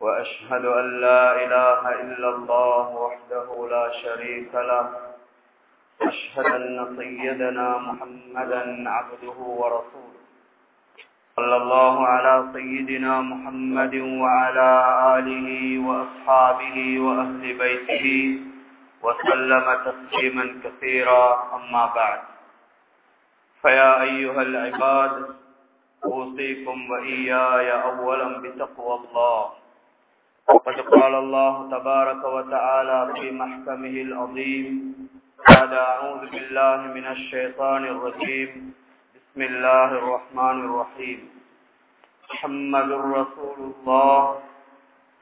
وأشهد أن لا إله إلا الله وحده لا شريك له. أشهد أن سيدنا محمدا عبده ورسوله. صلى الله على سيدنا محمد وعلى آله وأصحابه وأهل بيته وسلم تسليما كثيرا. أما بعد فيا أيها العباد أوصيكم وإياي أولا بتقوى الله. وقد قال الله تبارك وتعالى في محكمه العظيم بعد أعوذ بالله من الشيطان الرجيم بسم الله الرحمن الرحيم. محمد رسول الله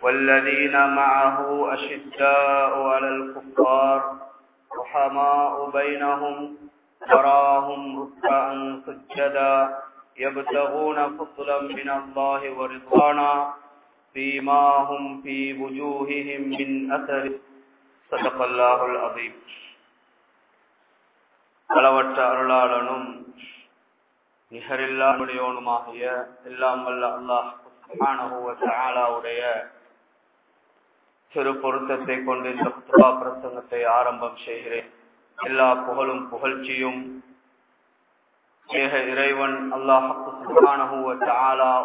والذين معه أشداء على الكفار رحماء بينهم تراهم ركعا سجدا يبتغون فضلا من الله ورضوانا فيما هم في وجوههم من أثر صدق الله العظيم அளவற்ற அருளாளனும் நிகரில்லாமுடையவனுமாகிய எல்லாம் வல்ல அல்லாஹுடைய சிறு பொருத்தத்தை கொண்டு இந்த குத்துபா பிரசங்கத்தை ஆரம்பம் செய்கிறேன் எல்லா புகழும் புகழ்ச்சியும் ஏக இறைவன் அல்லாஹு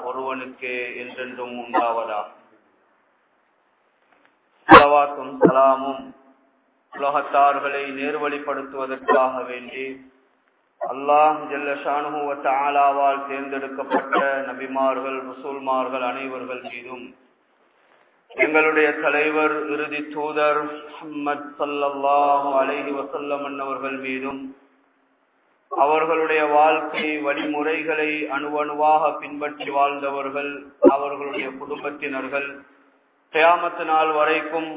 ஒருவனுக்கு என்றென்றும் உண்டாவதா? சலவாத்தும் சலாமும் உலகத்தார்களை நேர்வழிப்படுத்துவதற்காக வேண்டி அல்லாஹ் ஜல்லஷானுவத்த ஆலாவால் தேர்ந்தெடுக்கப்பட்ட நபிமார்கள் ரசூல்மார்கள் அனைவர்கள் மீதும் எங்களுடைய தலைவர் இறுதி தூதர் முஹம்மத் சல்லல்லாஹு அலைஹி வசல்லம் அன்னவர்கள் மீதும் அவர்களுடைய வாழ்க்கை வழிமுறைகளை அணுவணுவாக பின்பற்றி வாழ்ந்தவர்கள் அவர்களுடைய குடும்பத்தினர்கள். கியாமத்து நாள் வரைக்கும்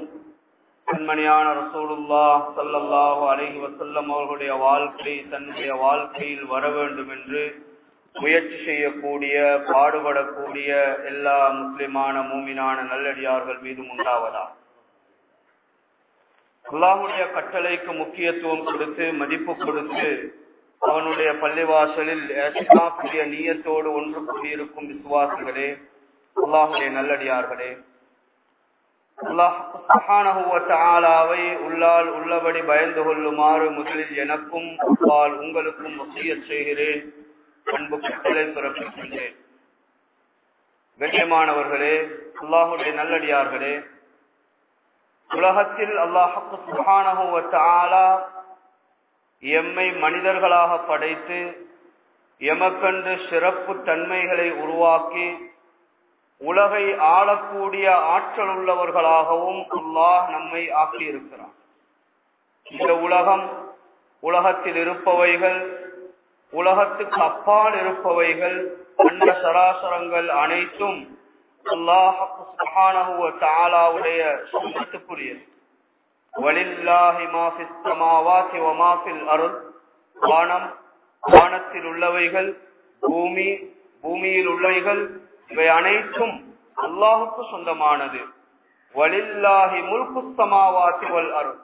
கண்மணியான ரசூலுல்லா சல்லல்லாஹு அலஹி வசல்லம் அவர்களுடைய வாழ்க்கை தன்னுடைய வாழ்க்கையில் வர வேண்டும் என்று முயற்சி செய்யக்கூடிய பாடுபடக்கூடிய எல்லா முஸ்லிமான மூமினான நல்லடியார்கள் மீதும் உண்டாவதா? அல்லாஹுடைய கட்டளைக்கு முக்கியத்துவம் கொடுத்து மதிப்பு கொடுத்து அவனுடைய பள்ளிவாசலில் ஏசிக்காக்கூடிய நீயத்தோடு ஒன்று கூடியிருக்கும் விசுவாசங்களே அல்லாஹுடைய நல்லடியார்களே. அல்லாஹாவை உள்ளால் உள்ளபடி பயந்து கொள்ளுமாறு முதலில் எனக்கும் அப்பால் உங்களுக்கும் முக்கிய செய்கிறேன். அன்பு கட்டளை பிறப்பிக்கின்றேன். கண்ணியமானவர்களே அல்லாஹுடைய நல்லடியார்களே உலகத்தில் அல்லாஹு சுகானகுவத்தாலா எம்மை மனிதர்களாக படைத்து எமக்கண்டு சிறப்பு தன்மைகளை உருவாக்கி உலகை ஆளக்கூடிய ஆற்றல் உள்ளவர்களாகவும் அல்லாஹ் நம்மை ஆக்கியிருக்கிறான். இந்த உலகம் உலகத்தில் இருப்பவைகள் உலகத்துக்கு அப்பால் இருப்பவைகள் அண்ட சராசரங்கள் அனைத்தும் அல்லாஹாவுடைய சொந்தத்துக்குரியது வலில்லாஹி மாஃபிஸ் சமாவாத்தி அருள். வானம் வானத்தில் உள்ளவைகள் பூமி பூமியில் உள்ளவைகள் இவை அனைத்தும் அல்லாஹுக்கு சொந்தமானது. வலில்லாஹி முல்கு சமாவாத்தி வல் அருள்.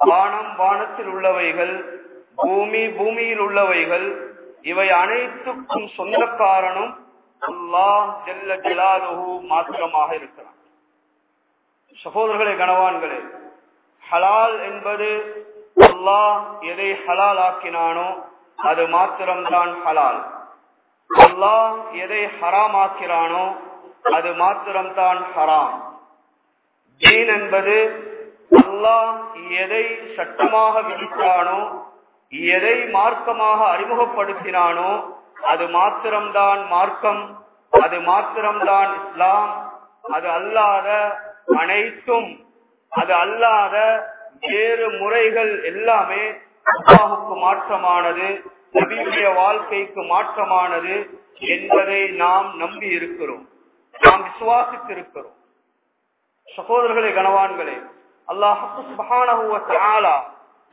வானம் வானத்தில் உள்ளவைகள் பூமி பூமியில் உள்ளவைகள் இவை அனைத்துக்கும் சொந்தக்காரனும் அல்லாஹ் ஜெல்ல ஜலாலுஹு மாத்திரமாக இருக்கிறான். சகோதரர்களே கனவான்களே ஹலால் என்பது அல்லாஹ் எதை ஹலால் ஆக்கினானோ அது மாத்திரம்தான் ஹலால். அல்லாஹ் எதை ஹராம் ஆக்கிறானோ அது மாத்திரம்தான் ஹராம். ஜீன் என்பது அல்லாஹ் எதை சட்டமாக விதித்தானோ எதை மார்க்கமாக அறிமுகப்படுத்தினானோ அது மாத்திரம்தான் மார்க்கம் அது மாத்திரம்தான் இஸ்லாம் அது அல்லாத அனைத்தும் அது அல்லாத வேறு முறைகள் எல்லாமே அல்லாஹுக்கு மாற்றமானது நபியுடைய வாழ்க்கைக்கு மாற்றமானது என்பதை நாம் நம்பி இருக்கிறோம். நாம் விசுவாசித்திருக்கிறோம். சகோதரர்களே கனவான்களே அல்லாஹு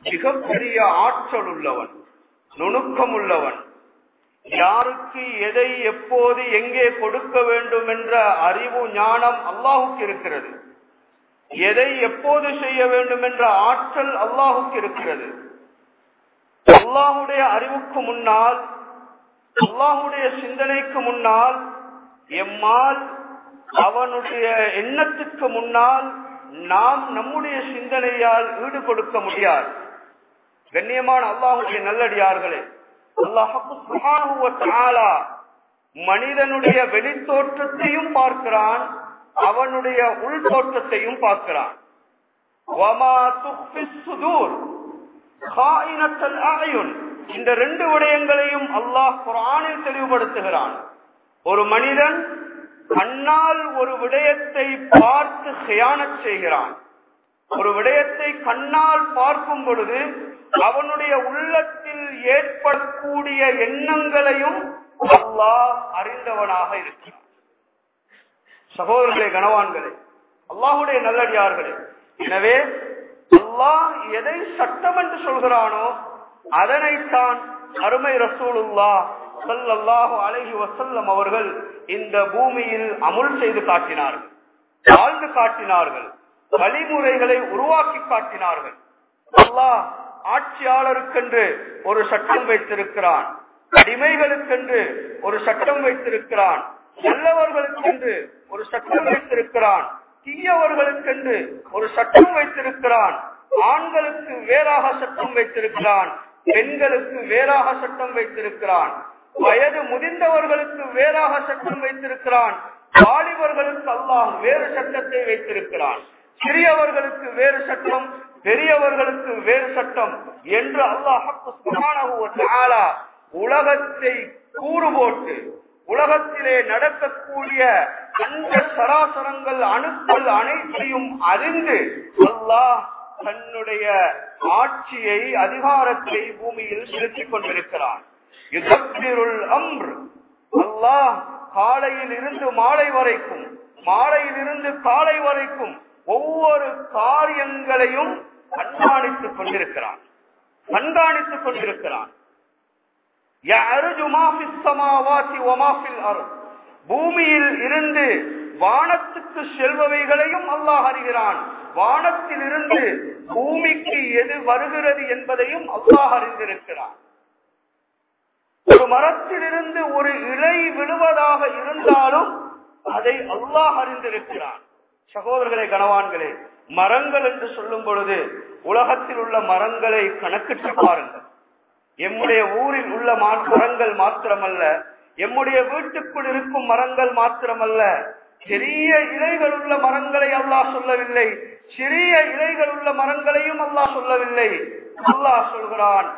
மிகப்பெரிய ஆற்றல் உள்ளவன் நுணுக்கம் உள்ளவன். யாருக்கு எதை எப்போது எங்கே கொடுக்க வேண்டும் என்ற அறிவு ஞானம் அல்லாஹுக்கு இருக்கிறது. எதை எப்போது செய்ய வேண்டும் என்ற ஆற்றல் அல்லாஹுக்கு இருக்கிறது. அல்லாஹுடைய அறிவுக்கு முன்னால் அல்லாஹுடைய சிந்தனைக்கு முன்னால் எம்மால் அவனுடைய எண்ணத்துக்கு முன்னால் நாம் நம்முடைய சிந்தனையால் ஈடு கொடுக்க முடியாது. கண்ணியமான அல்லாஹுடைய நல்லடியார்களே அல்லாஹு மனிதனுடைய வெளித்தோற்றத்தையும் பார்க்கிறான் அவனுடைய உள் தோற்றத்தையும் பார்க்கிறான் இந்த ரெண்டு விடயங்களையும் அல்லாஹ் குரானில் தெளிவுபடுத்துகிறான். ஒரு மனிதன் கண்ணால் ஒரு விடயத்தை பார்த்து ஹியான செய்கிறான். ஒரு விடயத்தை கண்ணால் பார்க்கும் பொழுது அவனுடைய உள்ளத்தில் ஏற்படக்கூடிய எண்ணங்களையும் அல்லாஹ் அறிந்தவனாக இருக்கிறான். சகோதரர்களே கனவான்களே அல்லாஹுடைய நல்லடியார்களே எனவே அல்லாஹ் எதை சட்டம் என்று சொல்கிறானோ அதனைத்தான் அருமை ரசூலுல்லா சல்லாஹு அலைஹி வசல்லம் அவர்கள் இந்த பூமியில் அமுல் செய்து காட்டினார்கள் வாழ்ந்து காட்டினார்கள் வழிமுறைகளை உருவாக்கி காட்டினார்கள். அல்லாஹ் ஆட்சியாளருக்கென்று ஒரு சட்டம் வைத்திருக்கிறான் அடிமைகளுக்கென்று ஒரு சட்டம் வைத்திருக்கிறான் நல்லவர்களுக்கென்று ஒரு சட்டம் வைத்திருக்கிறான். தீயவர்களுக்கென்று ஒரு சட்டம் வைத்திருக்கிறான். ஆண்களுக்கு வேறாக சட்டம் வைத்திருக்கிறான். பெண்களுக்கு வேறாக சட்டம் வைத்திருக்கிறான். வயது முதிர்ந்தவர்களுக்கு வேறாக சட்டம் வைத்திருக்கிறான். வாலிபர்களுக்கு அல்லாஹ் வேறு சட்டத்தை வைத்திருக்கிறான். சிறியவர்களுக்கு வேறு சட்டம் பெரியவர்களுக்கு வேறு சட்டம் என்று அல்லாஹ் உலகத்தை கூறு போட்டு உலகத்திலே நடக்கக்கூடிய அந்த சராசரங்கள் அணுக்கள் அனைத்தையும் அறிந்து அல்லாஹ் தன்னுடைய ஆட்சியை அதிகாரத்தை பூமியில் செலுத்திக் கொண்டிருக்கிறான். அல்லாஹ் காலையில் இருந்து மாலை வரைக்கும் மாலையில் இருந்து காலை வரைக்கும் ஒவ்வொரு காரியங்களையும் கண்காணித்துக் கொண்டிருக்கிறான். கண்காணித்துக் கொண்டிருக்கிறான். பூமியில் இருந்து வானத்துக்கு செல்பவைகளையும் அல்லாஹ் அறிகிறான். வானத்தில் இருந்து பூமிக்கு எது வருகிறது என்பதையும் அல்லாஹ் அறிந்திருக்கிறான். ஒரு மரத்திலிருந்து ஒரு இலை விழுவதாக இருந்தாலும் அதை அல்லாஹ் அறிந்திருக்கிறான். சகோதரர்களே கனவான்களே மரங்கள் என்று சொல்லும் பொழுது உலகத்தில் உள்ள மரங்களை கணக்கிட்டு பாருங்கள். எம்முடைய ஊரில் உள்ள மரங்கள் மாத்திரமல்ல எம்முடைய வீட்டுக்குள் இருக்கும் மரங்கள் மாத்திரமல்ல சிறிய இலைகள் உள்ள மரங்களை அல்லாஹ் சொல்லவில்லை சிறிய இலைகள் உள்ள மரங்களையும் அல்லாஹ் சொல்லவில்லை. அல்லாஹ் சொல்கிறான்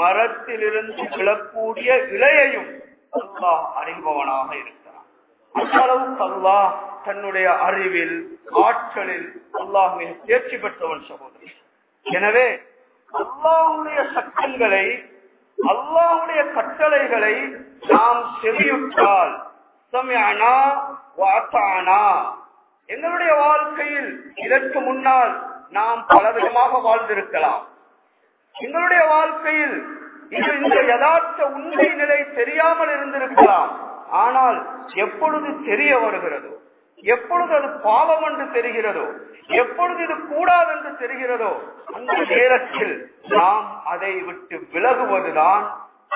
மரத்திலிருந்து விழக்கூடிய இலையையும் அல்லாஹ் அறிபவனாக இருக்கிறான். அந்த அளவுக்கு அல்லாஹ் தன்னுடைய அறிவில் ஆற்றலில் அல்லாஹ் மிக தேர்ச்சி பெற்றவன் சகோதரன். எனவே அல்லாவுடைய சட்டங்களை அல்லாவுடைய கட்டளைகளை நாம் செவியுற்றால் எங்களுடைய வாழ்க்கையில் இதற்கு முன்னால் நாம் பலவிதமாக வாழ்ந்திருக்கலாம். எங்களுடைய வாழ்க்கையில் இது இந்த யதார்த்த உண்மை நிலை தெரியாமல் இருந்திருக்கலாம். ஆனால் எப்பொழுது தெரிய வருகிறதோ எப்பொழுது அது பாவம் என்று தெரிகிறதோ எப்பொழுது இது கூடாது என்று தெரிகிறதோ அந்த நேரத்தில் நாம் அதை விட்டு விலகுவதுதான்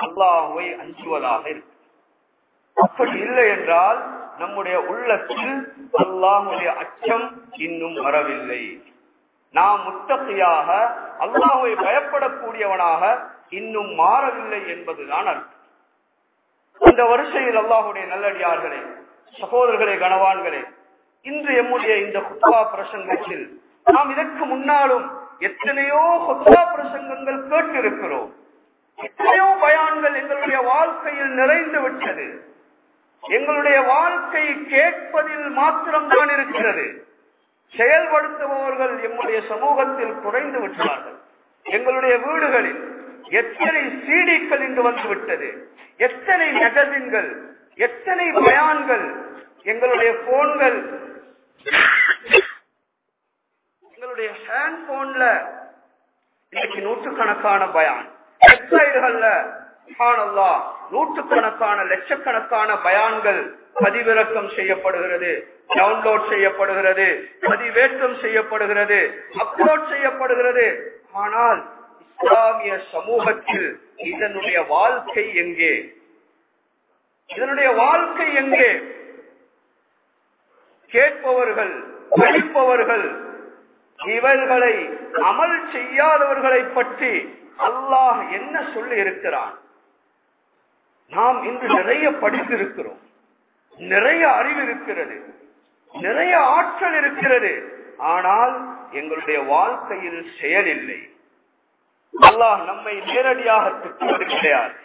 அல்லாஹுவை அஞ்சுவதாக இருக்கு. அப்படி இல்லை என்றால் நம்முடைய உள்ளத்தில் அல்லாஹுடைய அச்சம் இன்னும் வரவில்லை. நாம் முத்தகையாக அல்லாஹுவை பயப்படக்கூடியவனாக இன்னும் மாறவில்லை என்பதுதான் அர்த்தம். இந்த வரிசையில் அல்லாஹுடைய நல்லடியார்களே சகோதரர்களே கனவான்களே இன்று எம்முடைய இந்த குத்வா பிரசங்கத்தில் நாம் இதற்கு முன்னாலும் எத்தனையோ குத்வா பிரசங்கங்கள் கேட்டிருக்கிறோம். எத்தனையோ பயான்கள் எங்களுடைய வாழ்க்கையில் நிறைந்து விட்டது. எங்களுடைய வாழ்க்கை கேட்பதில் மாத்திரம்தான் இருக்கிறது. செயல்படுத்துபவர்கள் எம்முடைய சமூகத்தில் குறைந்து விட்டார்கள். எங்களுடைய வீடுகளில் எத்தனை சீடிக்கள் இன்று வந்து விட்டது. எத்தனை மெகசின்கள் எத்தனை பயான்கள் எங்களுடைய போன்கள் உங்களுடைய ஹேண்ட் போன்ல இன்னைக்கு நூற்றுக்கணக்கான பயான். வெப்சைட்டுகள்ல நூற்றுக்கணக்கான லட்சக்கணக்கான பயான்கள் பதிவிறக்கம் செய்யப்படுகிறது டவுன்லோட் செய்யப்படுகிறது பதிவேற்றம் செய்யப்படுகிறது அப்லோட் செய்யப்படுகிறது. ஆனால் இஸ்லாமிய சமூகத்தில் இதனுடைய வாழ்க்கை எங்கே? இதனுடைய வாழ்க்கை எங்கே? கேட்பவர்கள் படிப்பவர்கள் இவர்களை அமல் செய்யாதவர்களை பற்றி அல்லாஹ் என்ன சொல்லி இருக்கிறான்? நாம் இன்று நிறைய படித்திருக்கிறோம். நிறைய அறிவு இருக்கிறது. நிறைய ஆற்றல் இருக்கிறது. ஆனால் எங்களுடைய வாழ்க்கையில் செயல் இல்லை அல்லாஹ் நம்மை நேரடியாக திட்டுவது கிடையாது.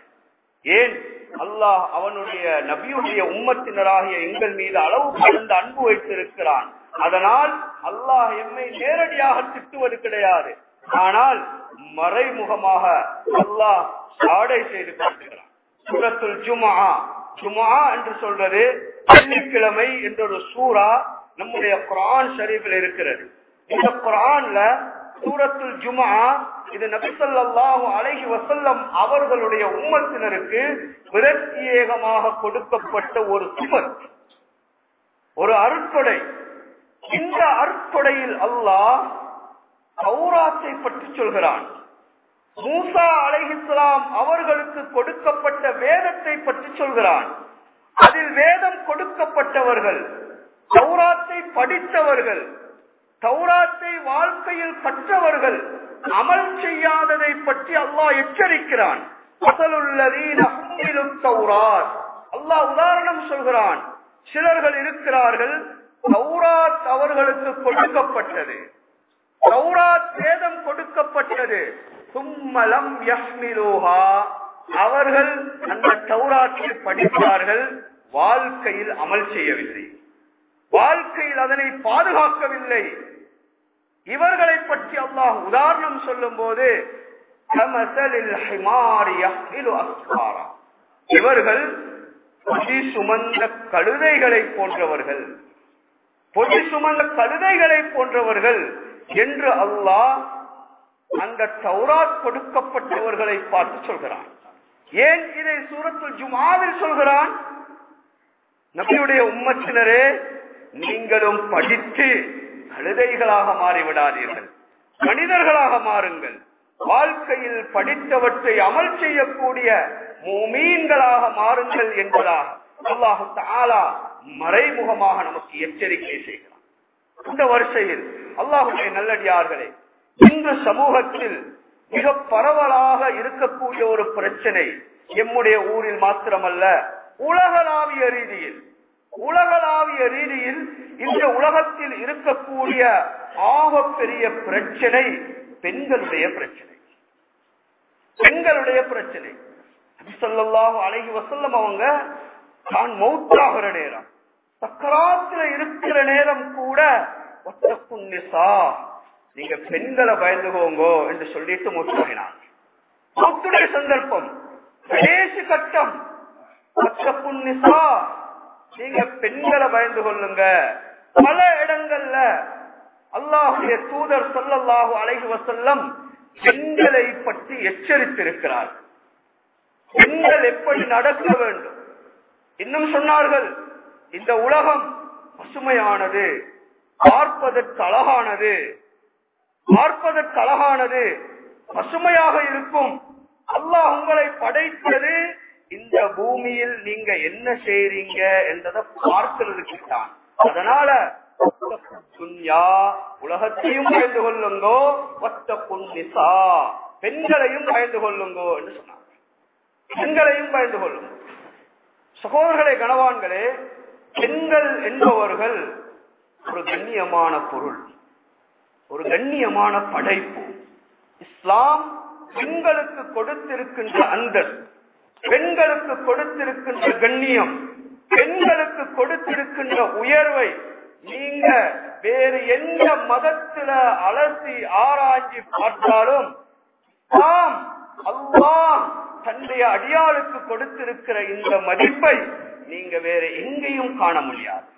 ஏன்? அல்லாஹ் அவனுடைய நபியுடைய உம்மத்தினராகிய எங்கள் மீது அளவு கடந்த அன்பு வைத்திருக்கிறான். அதனால் அல்லாஹ் எம்மை நேரடியாக திட்டுவது கிடையாது. ஆனால் மறைமுகமாக அல்லாஹ் சாடை செய்து காட்டுகிறான். சூரத்துல் ஜுமா ஜுமா என்று சொல்றது வெள்ளிக்கிழமை என்ற ஒரு சூறா நம்முடைய குரான் ஷரீஃபில் இருக்கிறது. இந்த குரான்ல சூரத்துல் ஜுமா இது நபிசல்லாஹு அழகி வசல்லம் அவர்களுடைய உம்மத்தினருக்கு பிரத்யேகமாக கொடுக்கப்பட்ட ஒரு சுமத். ஒரு அருட்கொடை. இந்த அருட்கொடையில் அல்லாஹ் சௌராத்தை பற்றி சொல்கிறான். மூசா அலைஹிஸ்லாம் அவர்களுக்கு கொடுக்கப்பட்ட வேதத்தை பற்றி சொல்கிறான். அதில் வேதம் கொடுக்கப்பட்டவர்கள் சௌராத்தை படித்தவர்கள் சௌராத்தை வாழ்க்கையில் பற்றவர்கள் அமல் செய்யாததை பற்றி அல்லாஹ் எச்சரிக்கிறான். அல்லாஹ் உதாரணம் சொல்கிறான். சிலர்கள் இருக்கிறார்கள் சௌராத் அவர்களுக்கு கொடுக்கப்பட்டது. சௌராத் வேதம் கொடுக்கப்பட்டது. சும்மலம் யஹ்மிலோஹா அவர்கள் அந்த சௌராத்தை படித்தார்கள் வாழ்க்கையில் அமல் செய்யவில்லை. வாழ்க்கையில் அதனை பாதுகாக்கவில்லை. இவர்களை பற்றி அல்லாஹ் உதாரணம் சொல்லும் போது இவர்கள் பொதி சுமந்த கழுதைகளை போன்றவர்கள். பொதி சுமந்த கழுதைகளை போன்றவர்கள் என்று அல்லாஹ் அந்த தௌராத் கொடுக்கப்பட்டவர்களை பார்த்து சொல்கிறான். ஏன் இதை சூரத்துல் ஜுமாவில் சொல்கிறான்? நபியுடைய உம்மத்தினரே நீங்களும் படித்து கழுதைகளாக மாறிவிடாதீர்கள். மனிதர்களாக மாறுங்கள். வாழ்க்கையில் படித்தவற்றை அமல் செய்யக்கூடிய மீன்களாக மாறுங்கள் என்பதாக அல்லாஹு தாலா மறைமுகமாக நமக்கு எச்சரிக்கை செய்கிறார் இந்த வரிசையில் அல்லாஹுடைய நல்லடியார்களே இந்த சமூகத்தில் மிக பரவலாக இருக்கக்கூடிய ஒரு பிரச்சனை எம்முடைய ஊரில் மாத்திரமல்ல உலகளாவிய ரீதியில் உலகளாவிய ரீதியில் இந்த உலகத்தில் இருக்கக்கூடிய ஆகப்பெரிய பிரச்சனை பெண்களுடைய பிரச்சனை. பெண்களுடைய பிரச்சனை. சொல்லலாம் அழகி வசல்லம் அவங்க தான் மௌத்தாகிற நேரம். சக்கராத்துல இருக்கிற நேரம் கூட ஒத்த நீங்க பெண்களை பயந்துகோங்கோ என்று சொல்லிட்டு மூத்தாகினான் மௌத்துடைய சந்தர்ப்பம். கடைசி கட்டம். நீங்க பெண்களை பயந்து கொள்ளுங்க. பல இடங்கள்ல அல்லாஹுடைய தூதர் சொல்லல்லாஹு அழகி வசல்லம் பெண்களை பற்றி எச்சரித்திருக்கிறார். பெண்கள் எப்படி நடக்க வேண்டும்? இன்னும் சொன்னார்கள் இந்த உலகம் பசுமையானது பார்ப்பதற்கு அழகானது பார்ப்பதற்கு அழகானது பசுமையாக இருக்கும். அல்லாஹ் உங்களை படைத்தது இந்த பூமியில் நீங்க என்ன செய்றீங்க என்றதை பார்க்கிறதுக்கு தான் அதனால சுன்யா உலகத்தையும் பயந்து கொள்ளுங்கோ ஒத்த புன்னிசா பெண்களையும் பயந்து கொள்ளுங்கோ என்று சொன்னாங்க பெண்களையும் பயந்து கொள்ளுங்க சகோதரர்களே கனவான்களே பெண்கள் என்பவர்கள் ஒரு கண்ணியமான பொருள் ஒரு கண்ணியமான படைப்பு. இஸ்லாம் பெண்களுக்கு கொடுத்திருக்கின்ற அந்தஸ்து. பெண்களுக்கு கொடுத்திருக்கின்ற கண்ணியம் பெண்களுக்கு கொடுத்திருக்கின்ற உயர்வை நீங்க வேறு எந்த மதத்துல அலசி ஆராய்ச்சி பார்த்தாலும் ஆம் தன்னுடைய அடியாளுக்கு கொடுத்திருக்கிற இந்த மதிப்பை நீங்க வேற எங்கேயும் காண முடியாது.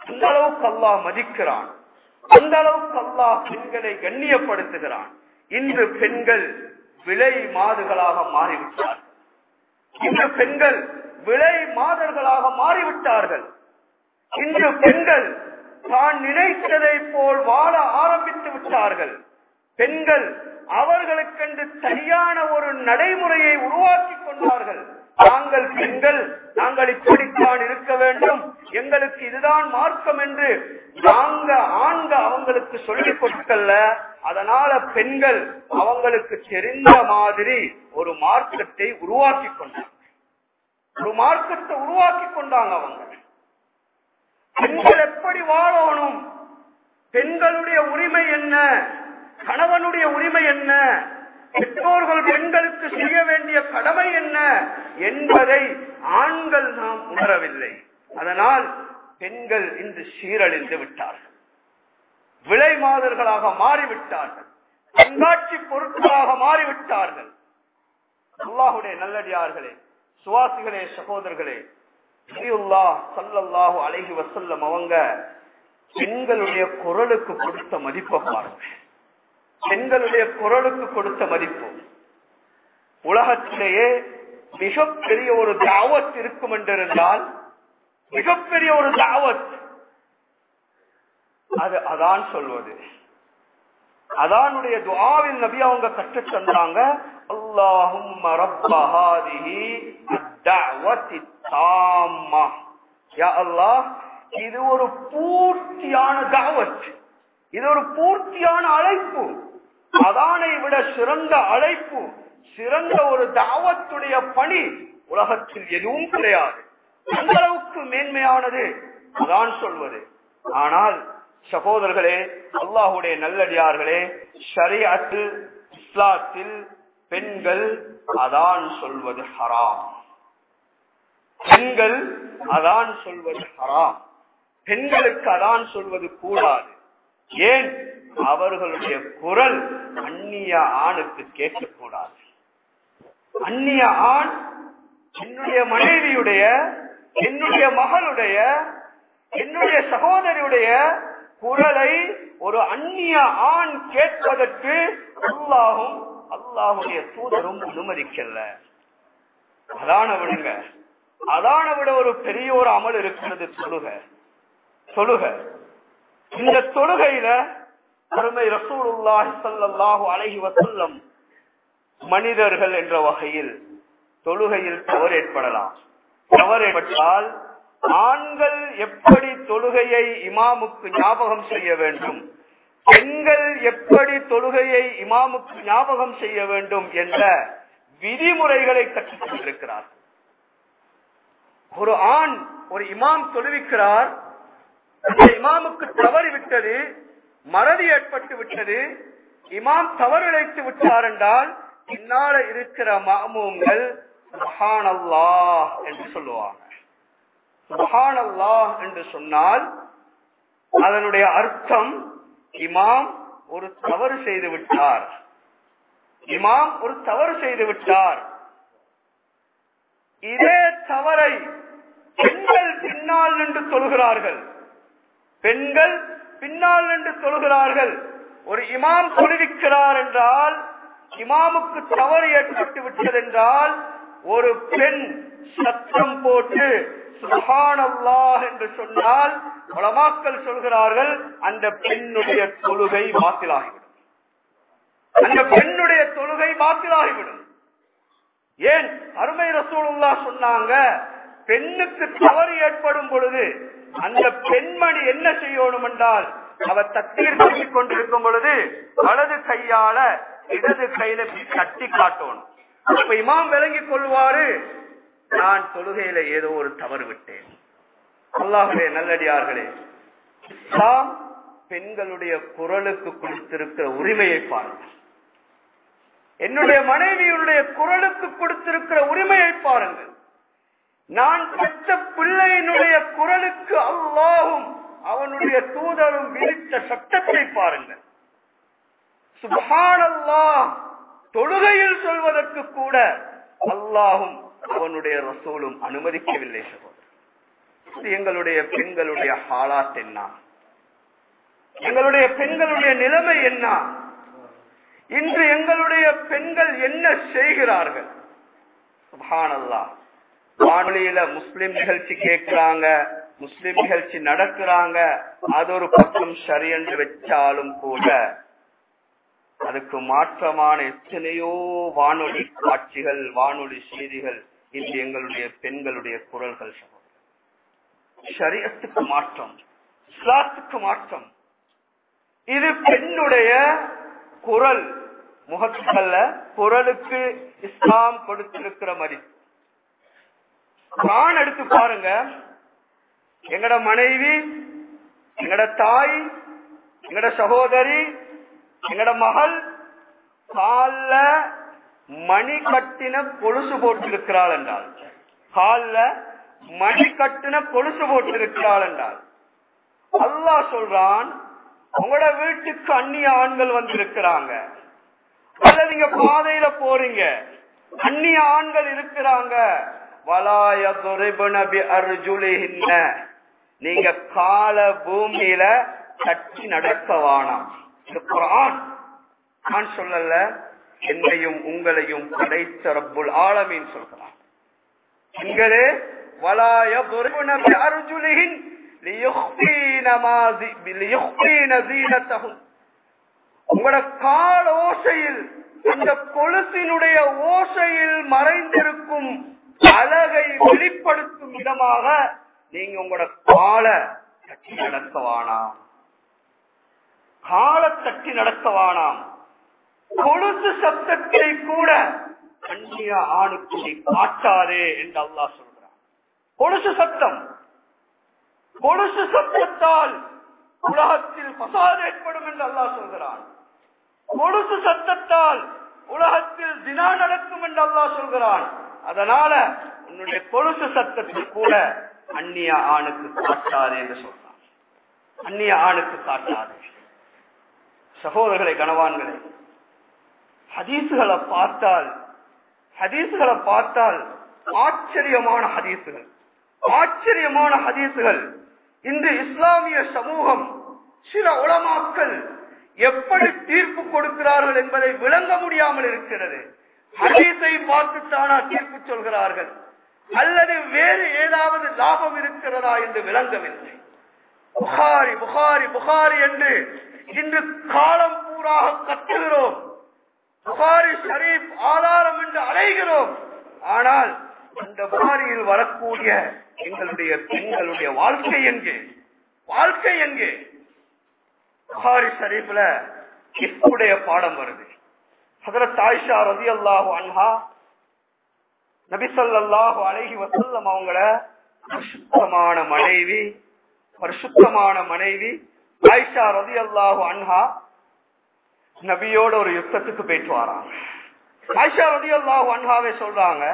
அந்த அளவுக்கு அல்லாஹ் மதிக்கிறான். அந்த அளவுக்கு அல்லாஹ் பெண்களை கண்ணியப்படுத்துகிறான். இன்று பெண்கள் விலை மாதுகளாக மாறிவிட்டார்கள். இன்று பெண்கள் விலை மாதர்களாக மாறிவிட்டார்கள். இன்று பெண்கள் தான் நினைத்ததை போல் வாழ ஆரம்பித்து விட்டார்கள். பெண்கள் அவர்களுக்கென்று சரியான ஒரு நடைமுறையை உருவாக்கி கொண்டார்கள். நாங்கள் பெண்கள் நாங்கள் இப்படித்தான் இருக்க வேண்டும். எங்களுக்கு இதுதான் மார்க்கம் என்று நாங்க ஆண்க அவங்களுக்கு சொல்லிக் கொடுக்கல. அதனால பெண்கள் அவங்களுக்கு தெரிந்த மாதிரி ஒரு மார்க்கத்தை உருவாக்கி கொண்டாங்க. ஒரு மார்க்கத்தை உருவாக்கி கொண்டாங்க அவங்க. பெண்கள் எப்படி வாழணும்? பெண்களுடைய உரிமை என்ன? கணவனுடைய உரிமை என்ன? பெற்றோர்கள் பெண்களுக்கு செய்ய வேண்டிய கடமை என்ன என்பதை ஆண்கள் நாம் உணரவில்லை. அதனால் பெண்கள் இன்று சீரழிந்து விட்டார்கள். விலை மாதர்களாக மாறிவிட்டார்கள். கண்காட்சி பொருட்களாக மாறிவிட்டார்கள். அல்லாஹுடைய நல்லடியார்களே சுவாசிகளே சகோதரர்களே சல்லல்லாஹு அழகி வசல்லம் அவங்க பெண்களுடைய குரலுக்கு கொடுத்த மதிப்பை பாருங்கள். பெண்களுடைய குரலுக்கு கொடுத்த மதிப்பு. உலகத்திலேயே மிகப்பெரிய ஒரு தாவத் இருக்கும் என்றிருந்தால் மிகப்பெரிய ஒரு தாவத். அது அதான் சொல்வது. அதானுடைய துவாவில் நபி அவங்க கற்று தந்தாங்க அல்லாஹும் இது ஒரு பூர்த்தியான தாவத். இது ஒரு பூர்த்தியான அழைப்பு. அதானை விட சிறந்த அழைப்பு சிறந்த ஒரு தாவத்துடைய பணி உலகத்தில் எதுவும் கிடையாது. அந்த அளவுக்கு மேன்மையானது? அதான் சொல்வது. ஆனால் சகோதரர்களே அல்லாஹுடைய நல்லடியார்களே ஷரியாத்தில் இஸ்லாத்தில் பெண்கள் அதான் சொல்வது ஹராம். பெண்கள் அதான் சொல்வது ஹராம். பெண்களுக்கு அதான் சொல்வது கூடாது. ஏன்? அவர்களுடைய குரல் அந்நிய ஆணுக்கு கேட்கக்கூடாது. அந்நிய ஆண் என்னுடைய மனைவியுடைய என்னுடைய மகளுடைய என்னுடைய சகோதரியுடைய குரலை ஒரு அந்நிய ஆண் கேட்பதற்கு அல்லாஹும் அல்லாஹுடைய தூதரும் அனுமதிக்கல. அதான விடுங்க. அதான விட ஒரு பெரிய ஒரு அமல் இருக்கிறது தொழுக. தொழுக. இந்த தொழுகையில அருமை ரசூலுல்லாஹி சல்லாஹூ அலைஹி வசல்லம் மனிதர்கள் என்ற வகையில் தொழுகையில் தவறு ஏற்படலாம். தவறு ஏற்பட்டால் ஆண்கள் எப்படி தொழுகையை இமாமுக்கு ஞாபகம் செய்ய வேண்டும்? பெண்கள் எப்படி தொழுகையை இமாமுக்கு ஞாபகம் செய்ய வேண்டும் என்ற விதிமுறைகளை கற்றுக் கொண்டிருக்கிறார் ஒரு ஆண் ஒரு இமாம் தொழுவிக்கிறார் அந்த இமாமுக்கு தவறிவிட்டது மறதி ஏற்பட்டு விட்டது. இமாம் தவறிழைத்து விட்டார் என்றால் பின்னால இருக்கிற மாமூங்கள் சுபஹானல்லா என்று சொல்லுவாங்க. சுபஹானல்லா என்று சொன்னால் அதனுடைய அர்த்தம் இமாம் ஒரு தவறு செய்து விட்டார். இமாம் ஒரு தவறு செய்து விட்டார். இதே தவறை பெண்கள் பின்னால் நின்று சொல்கிறார்கள் பெண்கள் பின்னால் நின்று தொழுகிறார்கள் ஒரு இமாம் தொழுவிக்கிறார் என்றால் இமாமுக்கு தவறு ஏற்பட்டு விட்டது என்றால் ஒரு பெண் சத்தம் போட்டு சுகானல்லா என்று சொன்னால் உலமாக்கள் சொல்கிறார்கள் அந்த பெண்ணுடைய தொழுகை பாத்திலாகிவிடும். அந்த பெண்ணுடைய தொழுகை பாத்திலாகிவிடும். ஏன்? அருமை ரசூலுல்லா சொன்னாங்க பெண்ணுக்கு தவறு ஏற்படும் பொழுது அந்த பெண்மணி என்ன செய்யணும் என்றால் அவர் தத்தீர் தட்டிக் கொண்டிருக்கும் பொழுது வலது கையால இடது கையில தட்டி காட்டணும். அப்ப இமாம் விளங்கிக் கொள்வாரு நான் தொழுகையில ஏதோ ஒரு தவறு விட்டேன். அல்லாஹே நல்லடியார்களே இஸ்லாம் பெண்களுடைய குரலுக்கு கொடுத்திருக்கிற உரிமையை பாருங்கள். என்னுடைய மனைவியுடைய குரலுக்கு கொடுத்திருக்கிற உரிமையை பாருங்கள். நான் பெற்ற பிள்ளையினுடைய குரலுக்கு அல்லாஹும் அவனுடைய தூதரும் விதித்த சட்டத்தை பாருங்கள். சுபானல்லா தொழுகையில் சொல்வதற்கு கூட அல்லாஹும் அவனுடைய ரசூலும் அனுமதிக்கவில்லை சகோதரர். எங்களுடைய பெண்களுடைய ஹாலாத் என்ன? எங்களுடைய பெண்களுடைய நிலைமை என்ன? இன்று எங்களுடைய பெண்கள் என்ன செய்கிறார்கள்? சுபானல்லா வானொலியில முஸ்லிம் நிகழ்ச்சி கேட்கிறாங்க முஸ்லிம் நிகழ்ச்சி நடக்கிறாங்க அது ஒரு பக்கம் சரி என்று வச்சாலும் கூட அதுக்கு மாற்றமான எத்தனையோ வானொலி காட்சிகள் வானொலி செய்திகள் இன்று எங்களுடைய பெண்களுடைய குரல்கள் சரியத்துக்கு மாற்றம் இஸ்லாத்துக்கு மாற்றம். இது பெண்ணுடைய குரல் முகத்துக்கல்ல குரலுக்கு இஸ்லாம் கொடுத்திருக்கிற மதிப்பு குரான் எடுத்து பாருங்க. எங்கட மனைவி எங்கட தாய் எங்கட சகோதரி எங்கட மகள் கால மணி கட்டின கொலுசு போட்டிருக்கிறாள் என்றால் கால மணி கட்டின கொலுசு போட்டிருக்கிறாள் என்றால் அல்லாஹ் சொல்றான் உங்களோட வீட்டுக்கு அந்நிய ஆண்கள் வந்திருக்கிறாங்க. அல்லது நீங்க பாதையில போறீங்க. அந்நிய ஆண்கள் இருக்கிறாங்க. வலாய துரைபனபி அர்ஜுலிஹின்ன நீங்க கால பூமியில தட்டி நடக்க வானாம் குரான் நான் சொல்லல என்னையும் உங்களையும் படைத்த ரப்புல் ஆழமின்னு சொல்கிறான். எங்களே வலாய துரைபனபி அர்ஜுலிஹின் உங்களோட கால ஓசையில் அந்த கொலுசினுடைய ஓசையில் மறைந்திருக்கும் அழகை வெளிப்படுத்தும் விதமாக நீங்க உங்களோட கால தட்டி நடத்தவானாம். காலை தட்டி நடத்தவானாம். கொழுத்து சப்தத்தை கூட கண்ணிய ஆணுக்கு நீ காட்டாதே என்று அல்லாஹ் சொல்றான். கொழுசு சத்தம் கொழுசு சத்தத்தால் உலகத்தில் பசாது ஏற்படும் என்று அல்லாஹ் சொல்கிறான். கொலுசு சத்தத்தால் உலகத்தில் தினா நடக்கும் என்று அல்லாஹ் சொல்கிறான். அதனால உன்னுடைய கொலுசு சத்தத்தில் கூட அந்நிய ஆணுக்கு காட்டாது என்று சொல்றான். அந்நிய ஆணுக்கு காட்டாது. சகோதரர்களை கனவான்களே ஹதீசுகளை பார்த்தால் ஹதீசுகளை பார்த்தால் ஆச்சரியமான ஹதீசுகள் ஆச்சரியமான ஹதீசுகள். இன்று இஸ்லாமிய சமூகம் சில உலமாக்கள் எப்படி தீர்ப்பு கொடுக்கிறார்கள் என்பதை விளங்க முடியாமல் இருக்கிறது. ஹதீஸை பார்த்துத்தானா தீர்ப்பு சொல்கிறார்கள். அல்லது வேறு ஏதாவது லாபம் இருக்கிறதா என்று விளங்கவில்லை. புகாரி புகாரி புகாரி என்று இன்று காலம் பூராக கத்துகிறோம். புகாரி ஷரீப் ஆதாரம் என்று அடைகிறோம். ஆனால் அந்த புகாரியில் வரக்கூடிய எங்களுடைய பெண்களுடைய வாழ்க்கை எங்கே? வாழ்க்கை எங்கே? புகாரி ஷரீப்ல இப்புடைய பாடம் வருது. ஹதரத் ஆயிஷா ரதி அல்லாஹு அன்ஹா நபிசல்லாஹு அழகி வசல்லம் அவங்கள பரிசுத்தமான மனைவி பரிசுத்தமான மனைவி ஆயிஷா ரதி அல்லாஹு அன்ஹா நபியோட ஒரு யுத்தத்துக்கு போயிட்டு வராங்க. ஆயிஷா ரதி அல்லாஹு அன்ஹாவே சொல்றாங்க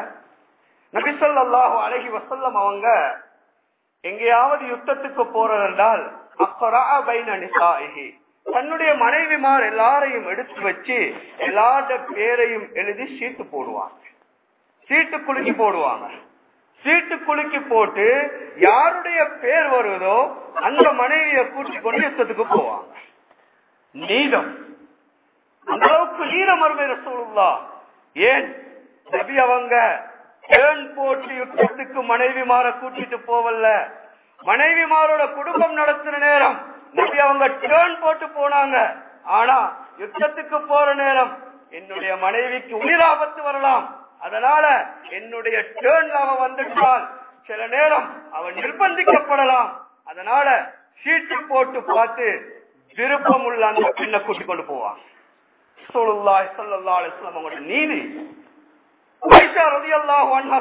நபிசல்லாஹு அழகி வசல்லம் அவங்க எங்கேயாவது யுத்தத்துக்கு போறதென்றால் தன்னுடைய மனைவிமார் எல்லாரையும் எடுத்து வச்சு எல்லாத்த பேரையும் எழுதி சீட்டு போடுவாங்க. சீட்டு குலுக்கி போடுவாங்க. சீட்டு குலுக்கி போட்டு யாருடைய பேர் வருவதோ அந்த மனைவியை கூட்டி கொண்டு யுத்தத்துக்கு போவாங்க. நீதம். அந்த அளவுக்கு நீதம் அருமை ரசூலுல்லா. ஏன்? நபி அவங்க டேர்ன் போட்டு யுத்தத்துக்கு மனைவிமார கூட்டிட்டு போவல்ல. மனைவிமாரோட குடும்பம் நடத்துற நேரம் நபி அவங்க டேர்ன் போட்டு போனாங்க. ஆனா யுத்தத்துக்கு போற நேரம் என்னுடைய மனைவிக்கு உயிராபத்து வரலாம். அதனால என்னுடைய டேர்ன் அவன் வந்துட்டால் சில நேரம் அவன் நிர்பந்திக்கப்படலாம். அதனால சீட்டு போட்டு பார்த்து விருப்பம் உள்ள அந்த பெண்ணை கூட்டிக் கொண்டு போவான். நீதி.